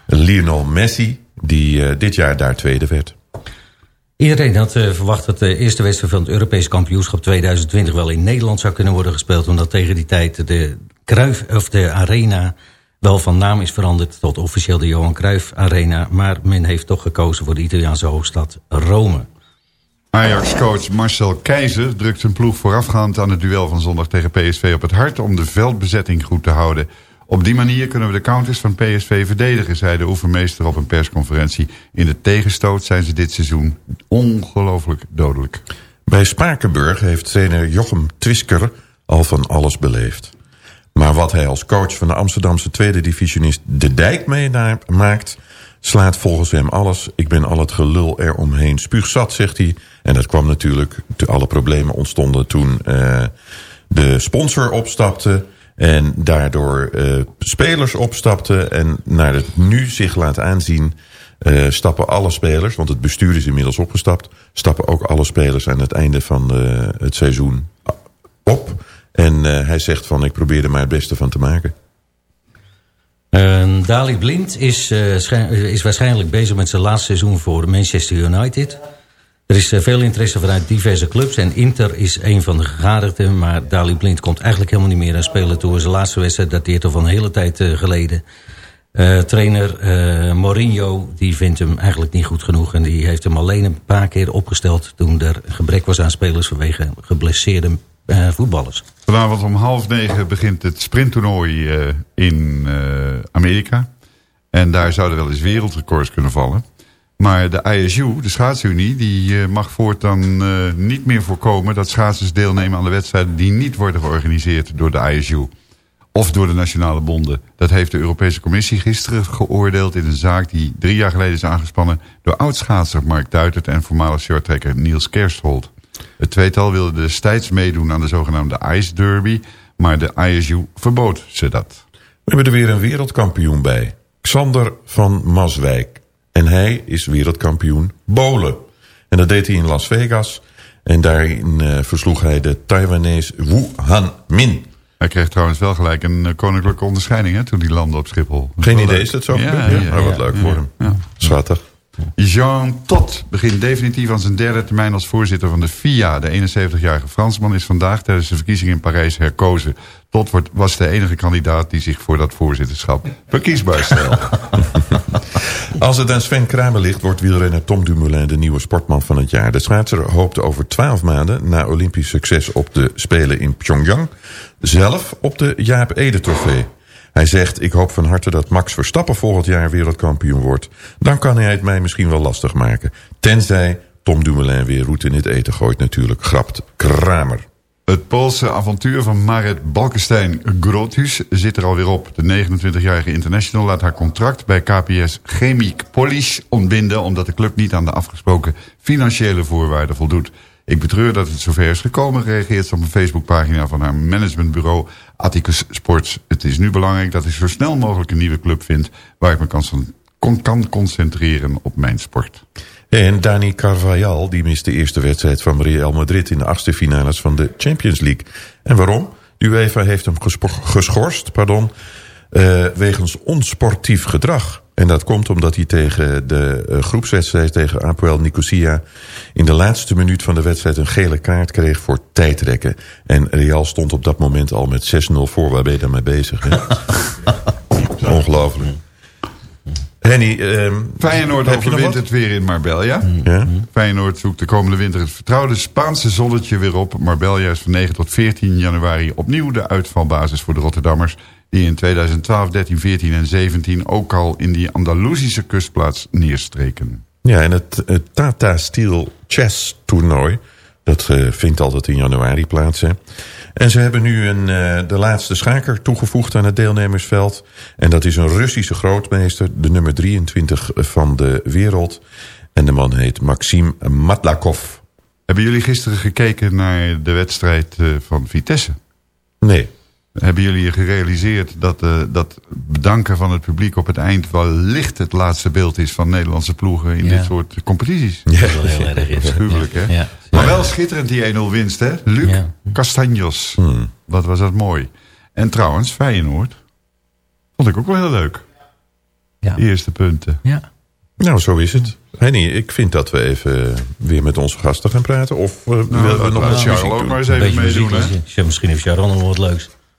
Lionel Messi... die uh, dit jaar daar tweede werd. Iedereen had uh, verwacht dat de eerste wedstrijd van het Europees kampioenschap 2020 wel in Nederland zou kunnen worden gespeeld. Omdat tegen die tijd de, Kruif, of de arena wel van naam is veranderd tot officieel de Johan Cruijff Arena. Maar men heeft toch gekozen voor de Italiaanse hoofdstad Rome. Ajax-coach Marcel Keizer drukt zijn ploeg voorafgaand aan het duel van zondag tegen PSV op het hart... om de veldbezetting goed te houden. Op die manier kunnen we de counters van PSV verdedigen, zei de oefenmeester op een persconferentie. In de tegenstoot zijn ze dit seizoen ongelooflijk dodelijk. Bij Spakenburg heeft trainer Jochem Twisker al van alles beleefd. Maar wat hij als coach van de Amsterdamse tweede divisionist De Dijk meemaakt... slaat volgens hem alles. Ik ben al het gelul eromheen spuugzat, zegt hij. En dat kwam natuurlijk, alle problemen ontstonden toen uh, de sponsor opstapte... en daardoor uh, spelers opstapten. En naar het nu zich laat aanzien... Uh, stappen alle spelers, want het bestuur is inmiddels opgestapt... stappen ook alle spelers aan het einde van het seizoen op... En hij zegt van ik probeer er maar het beste van te maken. Dali Blind is, is waarschijnlijk bezig met zijn laatste seizoen voor Manchester United. Er is veel interesse vanuit diverse clubs en Inter is een van de gegadigden. Maar Dali Blind komt eigenlijk helemaal niet meer aan spelen toe. Zijn laatste wedstrijd dateert al van een hele tijd geleden. trainer Mourinho die vindt hem eigenlijk niet goed genoeg. En die heeft hem alleen een paar keer opgesteld toen er gebrek was aan spelers vanwege geblesseerde uh, voetballers. Vanavond om half negen begint het sprinttoernooi uh, in uh, Amerika. En daar zouden wel eens wereldrecords kunnen vallen. Maar de ISU, de schaatsunie, die mag voortaan niet meer voorkomen... dat schaatsers deelnemen aan de wedstrijden die niet worden georganiseerd door de ISU. Of door de nationale bonden. Dat heeft de Europese Commissie gisteren geoordeeld in een zaak die drie jaar geleden is aangespannen... door oudschaatser Mark Duitert en voormalig shorttrekker Niels Kersthold. Het tweetal wilde destijds meedoen aan de zogenaamde Ice Derby... maar de ISU verbood ze dat. We hebben er weer een wereldkampioen bij. Xander van Maswijk. En hij is wereldkampioen bowlen. En dat deed hij in Las Vegas. En daarin uh, versloeg hij de Taiwanese Wu Han Min. Hij kreeg trouwens wel gelijk een uh, koninklijke onderscheiding hè, toen hij landde op Schiphol. Geen idee, leuk. is dat zo? Ja, ja, wat leuk voor hem. Schattig. Jean Tot begint definitief aan zijn derde termijn als voorzitter van de FIA. De 71-jarige Fransman is vandaag tijdens de verkiezing in Parijs herkozen. Tot wordt, was de enige kandidaat die zich voor dat voorzitterschap verkiesbaar stelde. Als het aan Sven Kramer ligt, wordt wielrenner Tom Dumoulin de nieuwe sportman van het jaar. De schaatser hoopte over twaalf maanden na Olympisch succes op de Spelen in Pyongyang... zelf op de Jaap Ede trofee. Hij zegt, ik hoop van harte dat Max Verstappen volgend jaar wereldkampioen wordt. Dan kan hij het mij misschien wel lastig maken. Tenzij Tom Dumoulin weer roet in het eten gooit natuurlijk, grapt Kramer. Het Poolse avontuur van Marit Balkenstein Grothus zit er alweer op. De 29-jarige international laat haar contract bij KPS Chemiek Polish ontbinden... omdat de club niet aan de afgesproken financiële voorwaarden voldoet. Ik betreur dat het zover is gekomen, reageert ze op een Facebookpagina van haar managementbureau Atticus Sports. Het is nu belangrijk dat ik zo snel mogelijk een nieuwe club vind waar ik me kan, kan concentreren op mijn sport. En Dani Carvajal die mist de eerste wedstrijd van Real Madrid in de achtste finales van de Champions League. En waarom? De UEFA heeft hem geschorst pardon, uh, wegens onsportief gedrag. En dat komt omdat hij tegen de uh, groepswedstrijd tegen Apoel Nicosia... in de laatste minuut van de wedstrijd een gele kaart kreeg voor tijdrekken. En Real stond op dat moment al met 6-0 voor. Waar ben je daarmee bezig? Hè? Ongelooflijk. Henny, um, Feyenoord overwint het weer in Marbella. Ja? Feyenoord zoekt de komende winter het vertrouwde Spaanse zonnetje weer op. Marbella is van 9 tot 14 januari opnieuw de uitvalbasis voor de Rotterdammers die in 2012, 13, 14 en 17 ook al in die Andalusische kustplaats neerstreken. Ja, en het, het Tata Steel Chess toernooi, dat uh, vindt altijd in januari plaats. Hè. En ze hebben nu een, eh, de laatste schaker toegevoegd aan het deelnemersveld. En dat is een Russische grootmeester, de nummer 23 van de wereld. En de man heet Maxim Matlakov. Hebben jullie gisteren gekeken naar de wedstrijd eh, van Vitesse? Nee. Hebben jullie je gerealiseerd dat eh, dat bedanken van het publiek op het eind... wellicht het laatste beeld is van Nederlandse ploegen in Ja. dit soort competities? Ja. Dat is wel heel erg is. Gruwelijk, Ja. hè? Ja. Maar wel schitterend die 1-0 winst, hè? Luc Castanjos. Hmm. Wat was dat mooi. En trouwens, Feyenoord. Vond ik ook wel heel leuk. Ja. Eerste punten. Ja. Nou, zo is het. Henny, ik vind dat we even weer met onze gasten gaan praten. Of eh, willen we nog wat Charles ook maar eens even Een beetje meedoen, Misschien heeft Sharon nog wat leuks.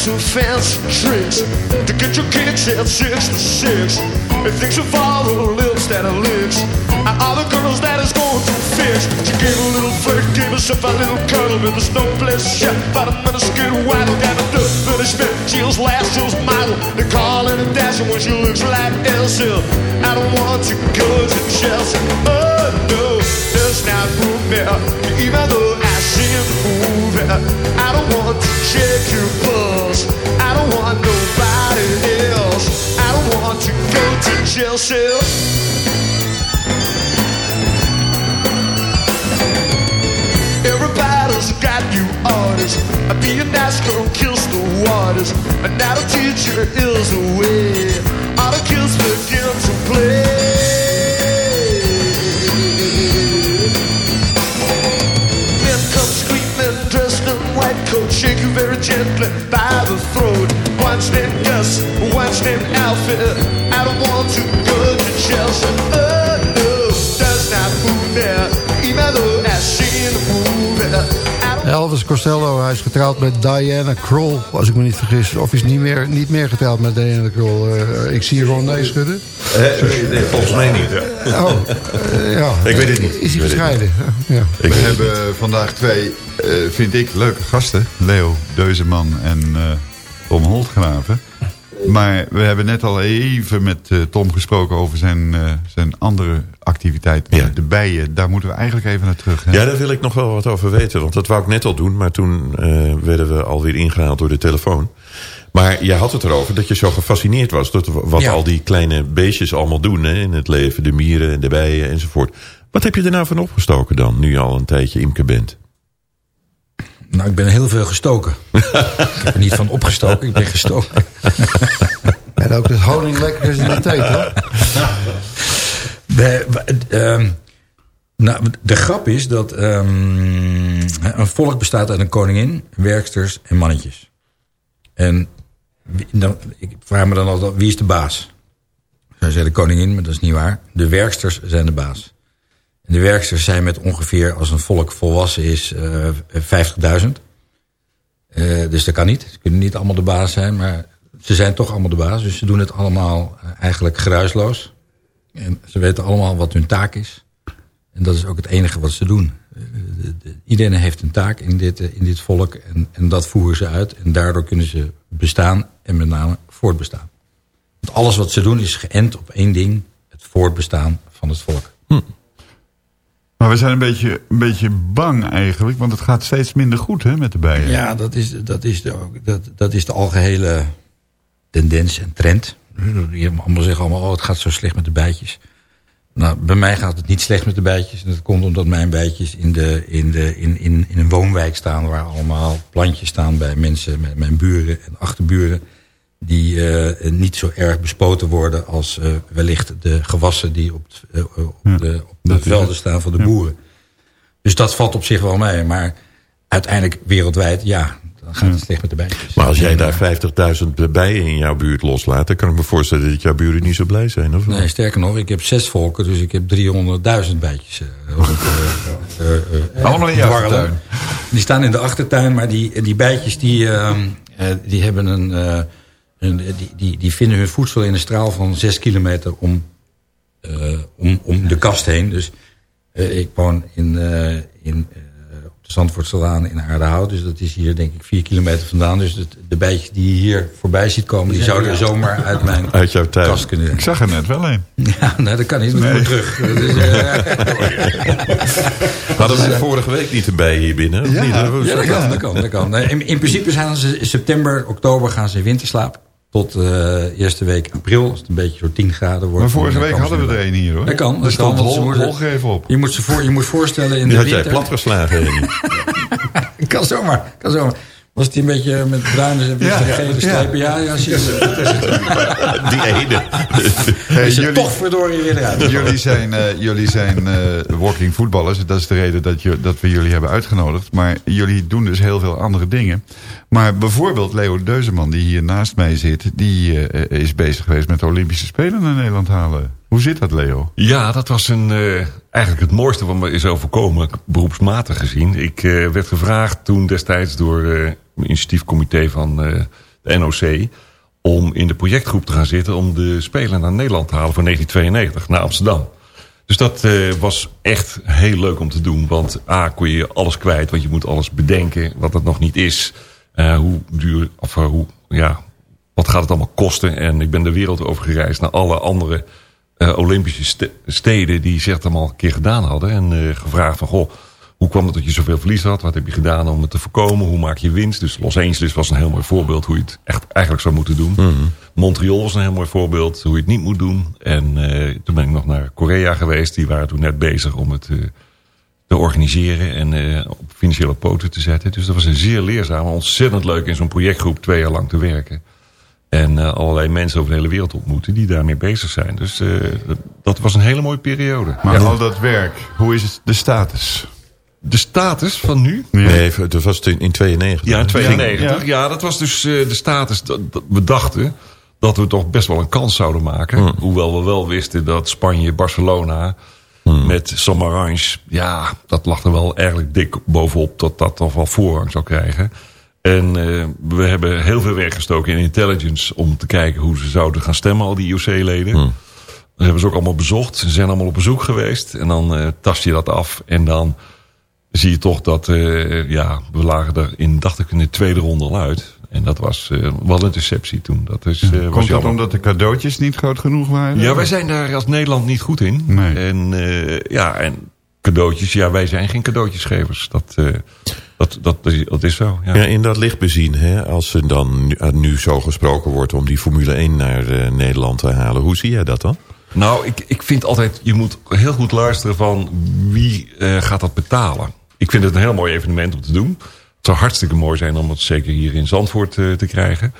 Photographs of fans, tricks to get your kicks at six to six. And things of all the lips that are licks. And all the girls that is going to fish. She gave a little flirt, gave herself a little cuddle with there's no place shut. But a minuscule waddle got a good punishment. She'll last, she'll model. They call her and dancing when she looks like Elsa. I don't want to go to Chelsea. Oh no, there's not room there. Even though I don't want to check your pulse. I don't want nobody else. I don't want to go to Chelsea. Everybody's got new. Be a nice girl kills the waters. And now the teacher is away. All the kids begin to play. Gently by the throat. One's named Gus, one's named Alfred. I don't want to go to Chelsea. Oh uh, no, does not move there, Elvis Costello, hij is getrouwd met Diana Kroll, als ik me niet vergis. Of is niet meer, niet meer getrouwd met Diana Kroll. Eh, ik zie Ron nee schudden. Eh, nee, volgens mij niet. Hè? Oh, eh, ja. Ik weet het niet. Is hij gescheiden? Ja. We hebben vandaag twee, eh, vind ik, leuke gasten. Leo Deuzeman en eh, Tom Holtgraven. Maar we hebben net al even met eh, Tom gesproken over zijn, eh, zijn andere activiteit. De bijen, daar moeten we eigenlijk even naar terug. Hè? Ja, daar wil ik nog wel wat over weten. Want dat wou ik net al doen. Maar toen eh, werden we alweer ingehaald door de telefoon. Maar jij had het erover dat je zo gefascineerd was... door wat Ja. al die kleine beestjes allemaal doen hè, in het leven. De mieren en de bijen enzovoort. Wat heb je er nou van opgestoken dan, nu je al een tijdje imker bent? Nou, ik ben heel veel gestoken. ik heb er niet van opgestoken, ik ben gestoken. En ook het honing lekker is in de thee, toch? De, ehm, nou, de grap is dat ehm, een volk bestaat uit een koningin, werksters en mannetjes. En dan, ik vraag me dan altijd, wie is de baas? Zij zeggen de koningin, maar dat is niet waar. De werksters zijn de baas. En de werksters zijn met ongeveer, als een volk volwassen is, eh 50.000. Eh, dus dat kan niet. Ze kunnen niet allemaal de baas zijn, maar ze zijn toch allemaal de baas. Dus ze doen het allemaal eh, eigenlijk geruisloos. En ze weten allemaal wat hun taak is. En dat is ook het enige wat ze doen. De- de- iedereen heeft een taak in dit, in dit volk en, en dat voeren ze uit. En daardoor kunnen ze bestaan en met name voortbestaan. Want alles wat ze doen is geënt op één ding. Het voortbestaan van het volk. Maar we zijn een beetje, een beetje bang eigenlijk, want het gaat steeds minder goed hè, met de bijen. Ja, dat is, dat is, de, dat, dat is de algehele tendens en trend. Allemaal zeggen allemaal, oh, het gaat zo slecht met de bijtjes. Nou, bij mij gaat het niet slecht met de bijtjes. En dat komt omdat mijn bijtjes in, de, in, de, in, in, in een woonwijk staan... waar allemaal plantjes staan bij mensen, met mijn buren en achterburen... die eh, niet zo erg bespoten worden als eh, wellicht de gewassen... die op, eh, op de, op de velden staan van de Ja. boeren. Dus dat valt op zich wel mee. Maar uiteindelijk wereldwijd, ja, dan gaat het slecht met de bijtjes. Maar als jij En, daar 50.000 bijen in jouw buurt loslaat... dan kan ik me voorstellen dat jouw buren niet zo blij zijn. Of? Nee, sterker nog, ik heb zes volken, dus ik heb 300.000 bijtjes. Allemaal in je dwarrelen. achtertuin. Die staan in de achtertuin, maar die, die bijtjes die, ehm, eh, die, hebben een, die, die, die vinden hun voedsel in een straal van 6 kilometer om, eh, om, om de kast heen. Dus eh, ik woon in, eh, in, op de Zandvoortselaan in Aardehout. Dus dat is hier denk ik 4 kilometer vandaan. Dus het, de bijtjes die je hier voorbij ziet komen... die zouden zomaar uit mijn Uit jouw tuin. kast kunnen Ik zag er net wel een. ja, nee, dat kan niet. Dat Nee. moet terug. Dus, Hadden we vorige week niet een bij hier binnen? ja, niet? ja, dat kan. Dat kan, dat kan. In, in principe gaan ze september, oktober gaan ze in winterslaap. Tot de eerste week april, als het een beetje zo 10 graden wordt. Maar vorige week hadden we er een hier hoor. Dat kan. Er Dat stond holgeven op. Je moet, ze voor, je moet voorstellen in Die de had jij winter... platgeslagen, Henny. kan zomaar, kan zomaar. Was het een beetje met bruine en Ja, gele strepen? Ja, ja, zie je. Die ene. Hey, is jullie- toch verdorie weer eruit. Jullie zijn, eh, jullie zijn eh, walking voetballers. Dat is de reden dat, je, dat we jullie hebben uitgenodigd. Maar jullie doen dus heel veel andere dingen. Maar bijvoorbeeld Leo Deuzeman, die hier naast mij zit... die eh, is bezig geweest met de Olympische Spelen naar Nederland halen. Hoe zit dat, Leo? Ja, dat was een, eh, eigenlijk het mooiste wat me is overkomen, beroepsmatig gezien. Ik eh, werd gevraagd toen destijds door eh, een initiatiefcomité van eh, de NOC... om in de projectgroep te gaan zitten om de Spelen naar Nederland te halen voor 1992, naar Amsterdam. Dus dat eh, was echt heel leuk om te doen. Want A, kon je alles kwijt, want je moet alles bedenken wat het nog niet is. Eh, hoe duur, of eh, hoe, ja, wat gaat het allemaal kosten? En ik ben de wereld over gereisd naar alle andere eh, Olympische ste- steden die zich allemaal een keer gedaan hadden. En eh, gevraagd van, goh, hoe kwam het dat je zoveel verlies had? Wat heb je gedaan om het te voorkomen? Hoe maak je winst? Dus Los Angeles was een heel mooi voorbeeld hoe je het echt eigenlijk zou moeten doen. Montreal was een heel mooi voorbeeld hoe je het niet moet doen. En eh, toen ben ik nog naar Korea geweest. Die waren toen net bezig om het te organiseren en op financiële poten te zetten. Dus dat was een zeer leerzaam, en ontzettend leuk in zo'n projectgroep twee jaar lang te werken. En eh, allerlei mensen over de hele wereld ontmoeten die daarmee bezig zijn. Dus eh, dat, was een hele mooie periode. Maar al dat werk, hoe is het de status? De status van nu? Nee, dat was in, in 92. Ja, in 92. Ja. Ja, dat was dus eh, de status. Dat, dat we dachten dat we toch best wel een kans zouden maken. Hoewel we wel wisten dat Spanje, Barcelona... met Samaranch, ja, dat lag er wel eigenlijk dik bovenop... dat dat toch wel voorrang zou krijgen. En eh, we hebben heel veel werk gestoken in intelligence... om te kijken hoe ze zouden gaan stemmen, al die IOC-leden. Dat hebben ze ook allemaal bezocht. Ze zijn allemaal op bezoek geweest. En dan eh, tast je dat af. En dan zie je toch dat, eh, ja, we lagen er in, dacht ik, in de tweede ronde al uit. En dat was eh, wel een deceptie toen. Dat is, eh, was Komt dat jammer. omdat de cadeautjes niet groot genoeg waren? Ja, wij zijn daar als Nederland niet goed in. En eh, ja, en cadeautjes, ja, wij zijn geen cadeautjesgevers. Dat, eh, dat, dat, is- dat is zo. Ja. Ja, in dat licht bezien, hè, als er dan nu, eh, nu zo gesproken wordt om die Formule 1 naar eh, Nederland te halen. Hoe zie jij dat dan? Nou, ik, ik vind altijd, je moet heel goed luisteren van wie eh, gaat dat betalen. Ik vind het een heel mooi evenement om te doen. Het zou hartstikke mooi zijn om het zeker hier in Zandvoort te krijgen.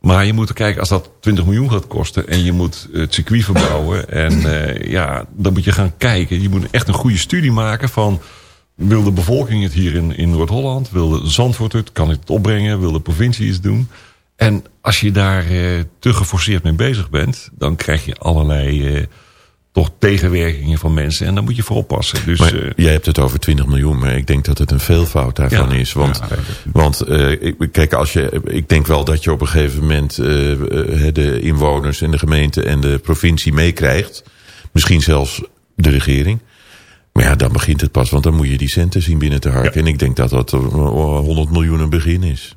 Maar je moet kijken, als dat 20 miljoen gaat kosten... en je moet het circuit verbouwen... en ja, dan moet je gaan kijken. Je moet echt een goede studie maken van... wil de bevolking het hier in, in Noord-Holland? Wil de Zandvoort het? Kan het het opbrengen? Wil de provincie iets doen? En als je daar eh, te geforceerd mee bezig bent... dan krijg je allerlei eh, toch tegenwerkingen van mensen. En daar moet je voor oppassen. Dus, Maar eh, jij hebt het over 20 miljoen, maar ik denk dat het een veelvoud daarvan Ja. is. Want, Ja. want kijk, als je, ik denk wel dat je op een gegeven moment de inwoners en de gemeente en de provincie meekrijgt. Misschien zelfs de regering. Maar ja, dan begint het pas, want dan moet je die centen zien binnen te harken. En ik denk dat dat eh, 100 miljoen een begin is.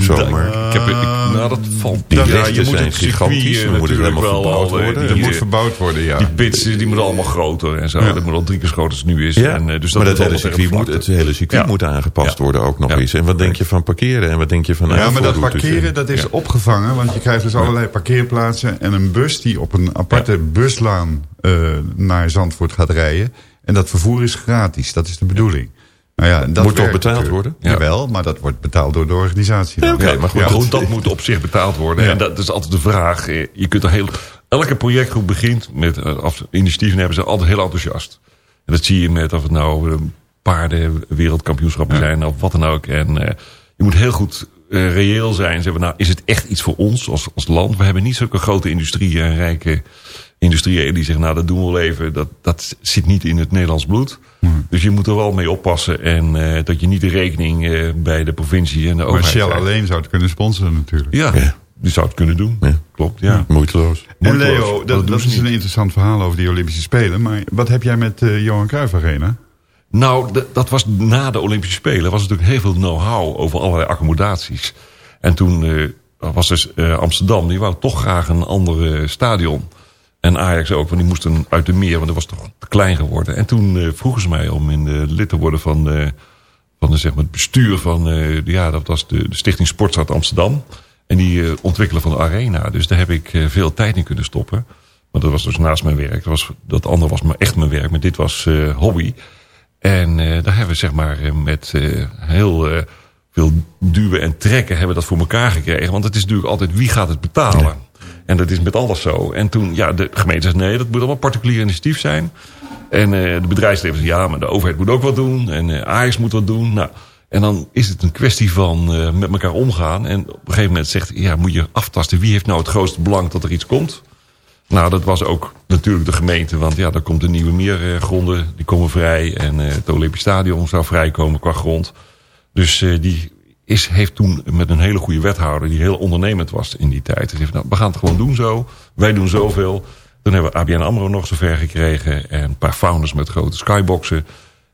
Zomaar. ik heb, ik, nou, dat valt Die Ja, rechten je moet zijn gigantisch. eh, Dan moet het natuurlijk helemaal wel verbouwd al, eh, worden. die- moet verbouwd worden, ja. Die pits eh, die moeten allemaal groter en zo. Ja. Dat moet al drie keer zo groot als het nu is. Ja, en, eh, dus maar dat moet hele circuit, moet, het hele circuit Ja. moet aangepast Ja. worden ook nog Ja. eens. En wat denk je van parkeren? En wat denk je van Ja, maar dat parkeren dat is Ja. opgevangen. Want je krijgt dus allerlei parkeerplaatsen. En een bus die op een aparte buslaan eh, naar Zandvoort gaat rijden. En dat vervoer is gratis. Dat is de bedoeling. Nou ja, dat Moet toch betaald natuurlijk. worden? Ja. Jawel, maar dat wordt betaald door de organisatie. Oké, maar goed, Ja. goed, dat moet op zich betaald worden. Ja. En dat is altijd de vraag. eh, Je kunt er heel, elke projectgroep begint met eh, initiatieven hebben ze altijd heel enthousiast. En dat zie je met of het nou eh, paarden wereldkampioenschappen zijn of wat dan ook. En je moet heel goed reëel zijn. Zeggen we, nou, is het echt iets voor ons als, als land? We hebben niet zulke grote industrieën en rijke industrieën die zeggen, nou, dat doen we wel even. Dat, dat zit niet in het Nederlands bloed. Dus je moet er wel mee oppassen. En eh, dat je niet de rekening eh, bij de provincie en de Maar overheid... Shell krijgt. alleen zou het kunnen sponsoren natuurlijk. Ja, die zou het kunnen doen. Klopt, ja. Moeiteloos. En. Leo, Dat dat, is niet. een interessant verhaal over die Olympische Spelen. Maar wat heb jij met de Johan Cruijff Arena? Nou, dat was na de Olympische Spelen. was natuurlijk heel veel know-how over allerlei accommodaties. En toen eh, was dus eh, Amsterdam, die wou toch graag een ander stadion. En Ajax ook, want die moesten uit de meer, want dat was toch te klein geworden. En toen eh, vroegen ze mij om in de lid te worden van, eh, van de, zeg maar, het bestuur van... eh, ja, dat was de, de Stichting Sportstad Amsterdam. En die ontwikkelen van de arena. Dus daar heb ik veel tijd in kunnen stoppen. Want dat was dus naast mijn werk. Dat, was, dat andere was maar echt mijn werk, maar dit was hobby. En daar hebben we zeg maar met heel veel duwen en trekken hebben we dat voor elkaar gekregen. Want het is natuurlijk altijd wie gaat het betalen. En dat is met alles zo. En toen, ja, de gemeente zegt nee, dat moet allemaal particulier initiatief zijn. En eh, de bedrijfsleven zegt ja, maar de overheid moet ook wat doen. En eh Ajax moet wat doen. Nou, en dan is het een kwestie van eh, met elkaar omgaan. En op een gegeven moment zegt, ja, moet je aftasten. Wie heeft nou het grootste belang dat er iets komt? Nou, dat was ook natuurlijk de gemeente. Want ja, daar komt een nieuwe meergronden. Die komen vrij. En het Olympisch Stadion zou vrijkomen qua grond. Dus die is, heeft toen met een hele goede wethouder... die heel ondernemend was in die tijd. Die heeft, nou, we gaan het gewoon doen zo. Wij doen zoveel. Toen hebben we ABN AMRO nog zover gekregen. En een paar founders met grote skyboxen.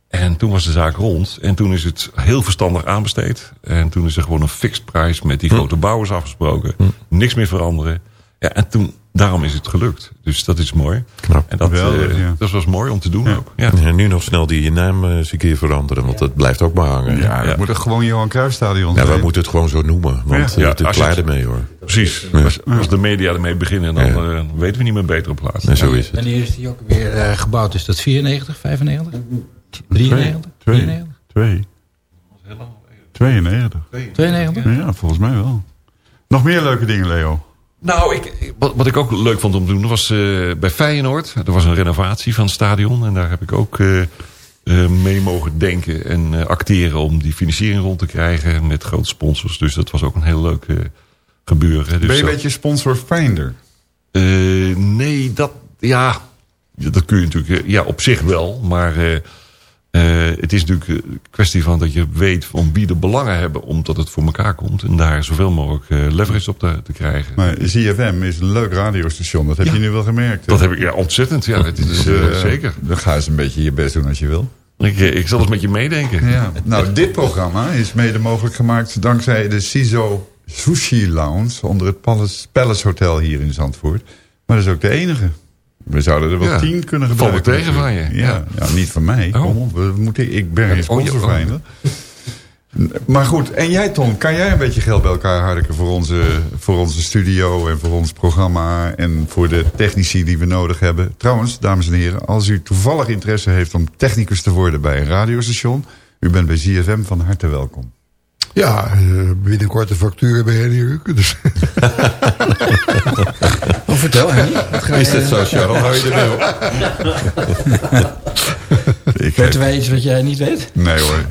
En toen was de zaak rond. En toen is het heel verstandig aanbesteed. En toen is er gewoon een fixed prijs met die grote bouwers afgesproken. Niks meer veranderen. Ja, en toen, daarom is het gelukt. Dus dat is mooi. Knap. En dat, eh, ja. dat was mooi om te doen ook. Ja. En nu nog snel die naam eh, eens een keer veranderen. Want dat blijft ook maar hangen. Ja, dat moet er gewoon Johan Cruijff Stadion Ja, zijn. we moeten het gewoon zo noemen. Want Ja. ja, het Ja, is je klaar het- ermee hoor. Precies. Ja. Als, als de media ermee beginnen, dan eh, weten we niet meer beter op plaats. En zo is het. Wanneer is die ook weer eh, gebouwd? Is dat 94, 95? 93? Twee. 93? Twee. 92. 92? Ja, volgens mij wel. Nog meer leuke dingen, Leo. Nou, ik, wat, wat ik ook leuk vond om te doen, was eh, bij Feyenoord. Er was een renovatie van het stadion. En daar heb ik ook eh, eh, mee mogen denken en acteren om die financiering rond te krijgen met grote sponsors. Dus dat was ook een heel leuk gebeuren. Dus ben je een beetje sponsor Finder? Nee, dat, ja, dat kun je natuurlijk, ja, op zich wel. Maar eh, het is natuurlijk een kwestie van dat je weet van wie de belangen hebben omdat het voor elkaar komt. En daar zoveel mogelijk eh, leverage op te, te krijgen. Maar ZFM is een leuk radiostation. Dat heb je nu wel gemerkt. Dat heb ik ja, ontzettend, ja, het is, Dus, eh, zeker. Dan ga eens een beetje je best doen als je wil. Ik, ik zal eens met je meedenken. Ja. Nou, dit programma is mede mogelijk gemaakt dankzij de CISO Sushi Lounge onder het Palace, Palace Hotel hier in Zandvoort. Maar dat is ook de enige. We zouden er wel Ja. tien kunnen Valt gebruiken. tegen van je, Ja. ja. Niet van mij. Oh. Kom op, we moeten, ik ben geen oh, sponsorvinder. Maar goed, en jij Tom, kan jij een beetje geld bij elkaar harken voor onze, voor onze studio en voor ons programma en voor de technici die we nodig hebben? Trouwens, dames en heren, als u toevallig interesse heeft om technicus te worden bij een radiostation, u bent bij ZFM van harte welkom. Ja, eh, binnenkort de facturen bij Henny Ruken. Dus. Vertel, ga Is dat zo, Charles? Hou je er mee op? Ik Weten wij iets wat jij niet weet? Nee hoor,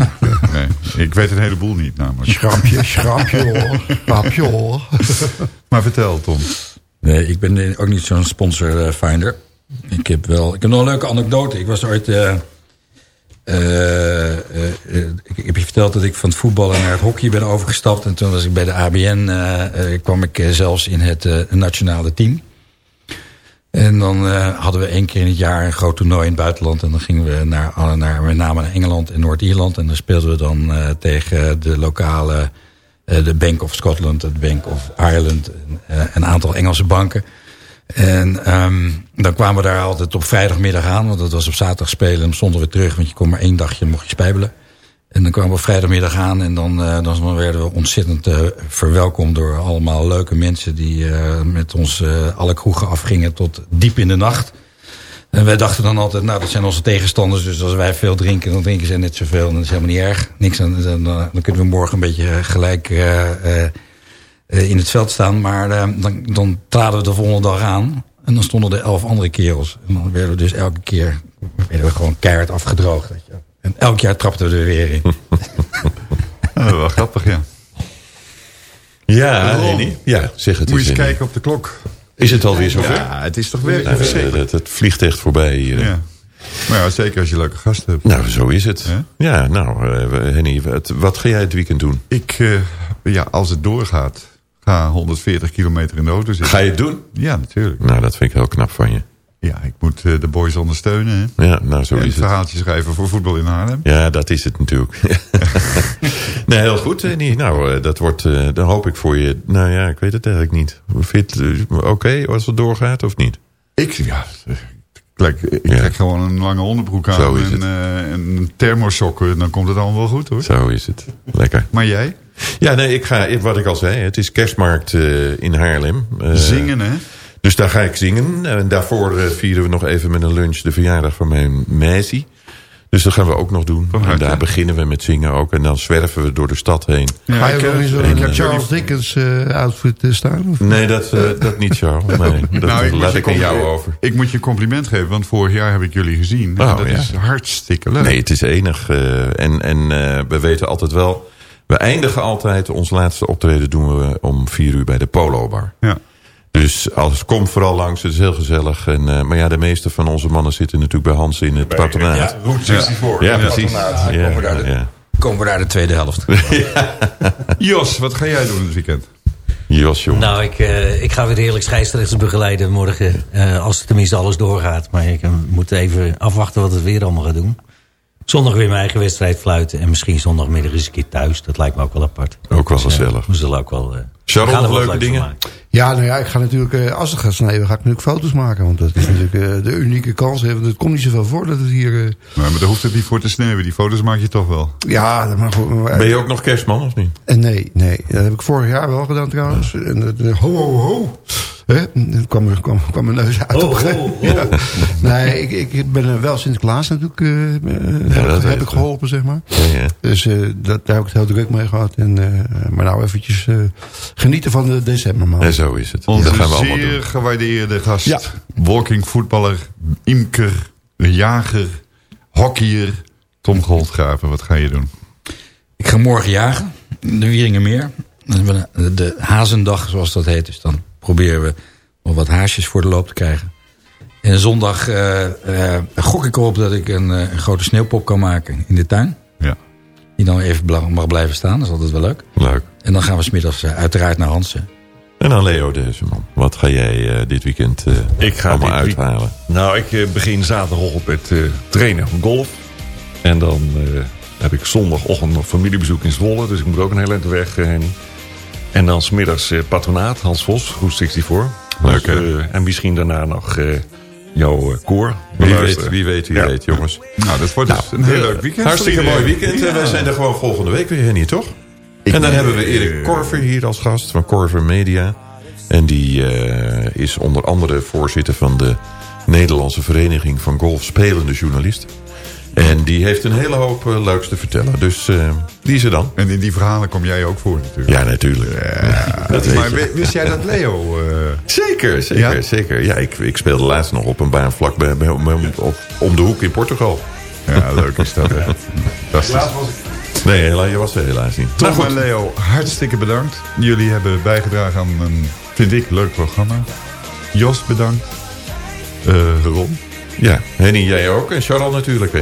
nee. ik weet een heleboel niet namelijk. Schrampje, schrampje hoor. Schrampje hoor. Maar vertel Tom. Nee, ik ben ook niet zo'n sponsor eh, finder. Ik heb wel. Ik heb nog een leuke anekdote. Ik was ooit. eh, eh, ik, ik heb je verteld dat ik van het voetballen naar het hockey ben overgestapt. En toen was ik bij de ABN. kwam ik zelfs in het eh, nationale team. En dan eh, hadden we één keer in het jaar een groot toernooi in het buitenland. En dan gingen we naar, naar met name naar Engeland en Noord-Ierland. En dan speelden we dan eh, tegen de lokale, eh, de Bank of Scotland, de Bank of Ireland. En, een aantal Engelse banken. En ehm, dan kwamen we daar altijd op vrijdagmiddag aan. Want dat was op zaterdag spelen. En stonden we terug, want je kon maar één dagje mocht je spijbelen. En dan kwamen we vrijdagmiddag aan en dan, eh, dan werden we ontzettend eh, verwelkomd door allemaal leuke mensen die eh, met ons alle kroegen afgingen tot diep in de nacht. En wij dachten dan altijd, nou dat zijn onze tegenstanders, dus als wij veel drinken, dan drinken ze net zoveel en dat is helemaal niet erg. Niks aan, dan, dan, kunnen we morgen een beetje gelijk in het veld staan. Maar dan, dan traden we de volgende dag aan en dan stonden er elf andere kerels. En dan werden we dus elke keer werden we gewoon keihard afgedroogd. En elk jaar trapten we er weer in. Wel grappig, ja. Ja, Ron. Ja, zeg het Moet je eens kijken op de klok. Is het alweer zover? Ja, het is toch weer Nou, het, het vliegt echt voorbij hier. Ja. Maar ja, zeker als je leuke gasten hebt. Nou, zo is het. Ja, nou, eh, Henny, wat, wat ga jij het weekend doen? Ik, eh, ja, als het doorgaat, ga 140 kilometer in de auto zitten. Ga je het doen? Ja, natuurlijk. Nou, dat vind ik heel knap van je. Ja, ik moet eh, de boys ondersteunen. Hè? Ja, nou, zo en is het verhaaltje schrijven voor voetbal in Haarlem. Ja, dat is het natuurlijk. nee, heel goed, Henny. Nou, eh, dat wordt, eh, dan hoop ik voor je... Nou ja, ik weet het eigenlijk niet. Vind je het eh, oké als het doorgaat of niet? Ik, ja, kijk, ik trek gewoon een lange onderbroek aan Zo is en, eh, een thermosokken. Dan komt het allemaal wel goed hoor. Zo is het. Lekker. Maar jij? Ja, nee, ik ga, wat ik al zei, het is kerstmarkt eh, in Haarlem. Eh, Zingen hè? Dus daar ga ik zingen. En daarvoor eh, vieren we nog even met een lunch de verjaardag van mijn meisje. Dus dat gaan we ook nog doen. En daar beginnen we met zingen ook. En dan zwerven we door de stad heen. Ga je wel in zo'n En, eh, Charles Dickens eh, outfit eh, staan? Of? Nee, dat, eh, dat niet, Charles. Nee, dat Nou, moet laat ik aan jou over. Ik moet je een compliment geven, want vorig jaar heb ik jullie gezien. En Oh, dat ja. is hartstikke leuk. Nee, het is enig. eh, en en eh, we weten altijd wel... We eindigen altijd, ons laatste optreden doen we om vier uur bij de Polo Bar. Ja. Dus als kom vooral langs, het is heel gezellig. En, eh, maar ja, de meeste van onze mannen zitten natuurlijk bij Hans in het patronaat. ja, Route 64. Ja, Ja, precies. Ja, Komen we daar de- ja. Komen we daar de tweede helft. Jos, wat ga jij doen dit weekend? Jos, jongen. Nou, ik, eh, ik ga weer heerlijk scheidsrechters begeleiden morgen. eh, als tenminste alles doorgaat. Maar ik moet even afwachten wat het weer allemaal gaat doen. Zondag weer mijn eigen wedstrijd fluiten. En misschien zondagmiddag eens een keer thuis. Dat lijkt me ook wel apart. Ook wel Dus, gezellig. We zullen ook wel... Sharon, we gaan er nog wat leuke dingen? maken. Ja, nou ja, ik ga natuurlijk, eh, als het gaat sneeuwen, ga ik natuurlijk foto's maken. Want dat is natuurlijk eh, de unieke kans. Want het komt niet zoveel voor dat het hier... eh, Maar, maar daar hoeft het niet voor te sneeuwen. Die foto's maak je toch wel. ja, dat mag wel- Ben je ook nog kerstman of niet? En nee, nee, dat heb ik vorig jaar wel gedaan trouwens. En dat, ho, ho, ho. Hè? Kwam, er- kwam, kwam mijn neus uit. Ja. Nee, ik, ik ben wel Sinterklaas natuurlijk. eh, eh, heb, dat heb ik geholpen, zeg maar. Ja, ja. Dus eh, dat, daar heb ik het heel druk mee gehad. En, eh, maar nou eventjes eh, genieten van de decembermaand. Zo is het. Onze gaan we allemaal doen. zeer gewaardeerde gast. Ja. Walking voetballer, imker, jager, hockeyer. Tom Goldgraven, wat ga je doen? Ik ga morgen jagen. in De Wieringenmeer. De hazendag, zoals dat heet. Dus dan proberen we nog wat haasjes voor de loop te krijgen. En zondag eh, eh, gok ik erop dat ik een, eh, een grote sneeuwpop kan maken in de tuin. Ja. Die dan even mag blijven staan. Dat is altijd wel leuk. Leuk. En dan gaan we smiddags uh, uiteraard naar Hansen. En dan Leo Dezeman. Wat ga jij eh, dit weekend eh, Ik ga allemaal dit week- uithalen? Nou, ik eh, begin zaterdag met eh, trainen van golf. En dan eh, heb ik zondagochtend nog familiebezoek in Zwolle. Dus ik moet ook een hele eind weg heen. En dan smiddags eh, patronaat, Hans Vos, Route 64. Leuk, Dus, hè? eh, en misschien daarna nog eh, jouw koor. Wie weet, wie weet, wie Ja. weet, jongens. Nou, dat wordt dus een heel leuk weekend. Hartstikke mooi weekend. En Ja. wij zijn er gewoon volgende week weer, Henny, toch? En dan hebben we Erik Korver hier als gast van Korver Media. En die eh, is onder andere voorzitter van de Nederlandse Vereniging van Golfspelende Journalisten. En die heeft een hele hoop eh, leuks te vertellen. Dus eh, die is er dan. En in die verhalen kom jij ook voor natuurlijk. Ja, natuurlijk. dat maar wist jij dat Leo... eh, Zeker, zeker, Ja? zeker. Ja, ik, ik speelde laatst nog op een baan vlak bij, bij- om, de hoek in Portugal. Ja, leuk is dat. hè. Fantastisch. Nee, je was er helaas niet. Tom Nou en Leo, hartstikke bedankt. Jullie hebben bijgedragen aan een, vind ik, leuk programma. Jos, bedankt. Eh, Ron. Ja, Henny, jij ook. En Charles natuurlijk, hè.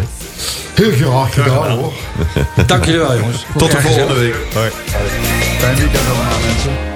Heel graag gedaan hoor. Dank jullie wel, jongens. Tot de volgende week. Hoi. Fijn weekend allemaal, mensen.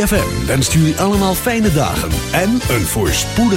3FM wenst jullie allemaal fijne dagen en een voorspoedige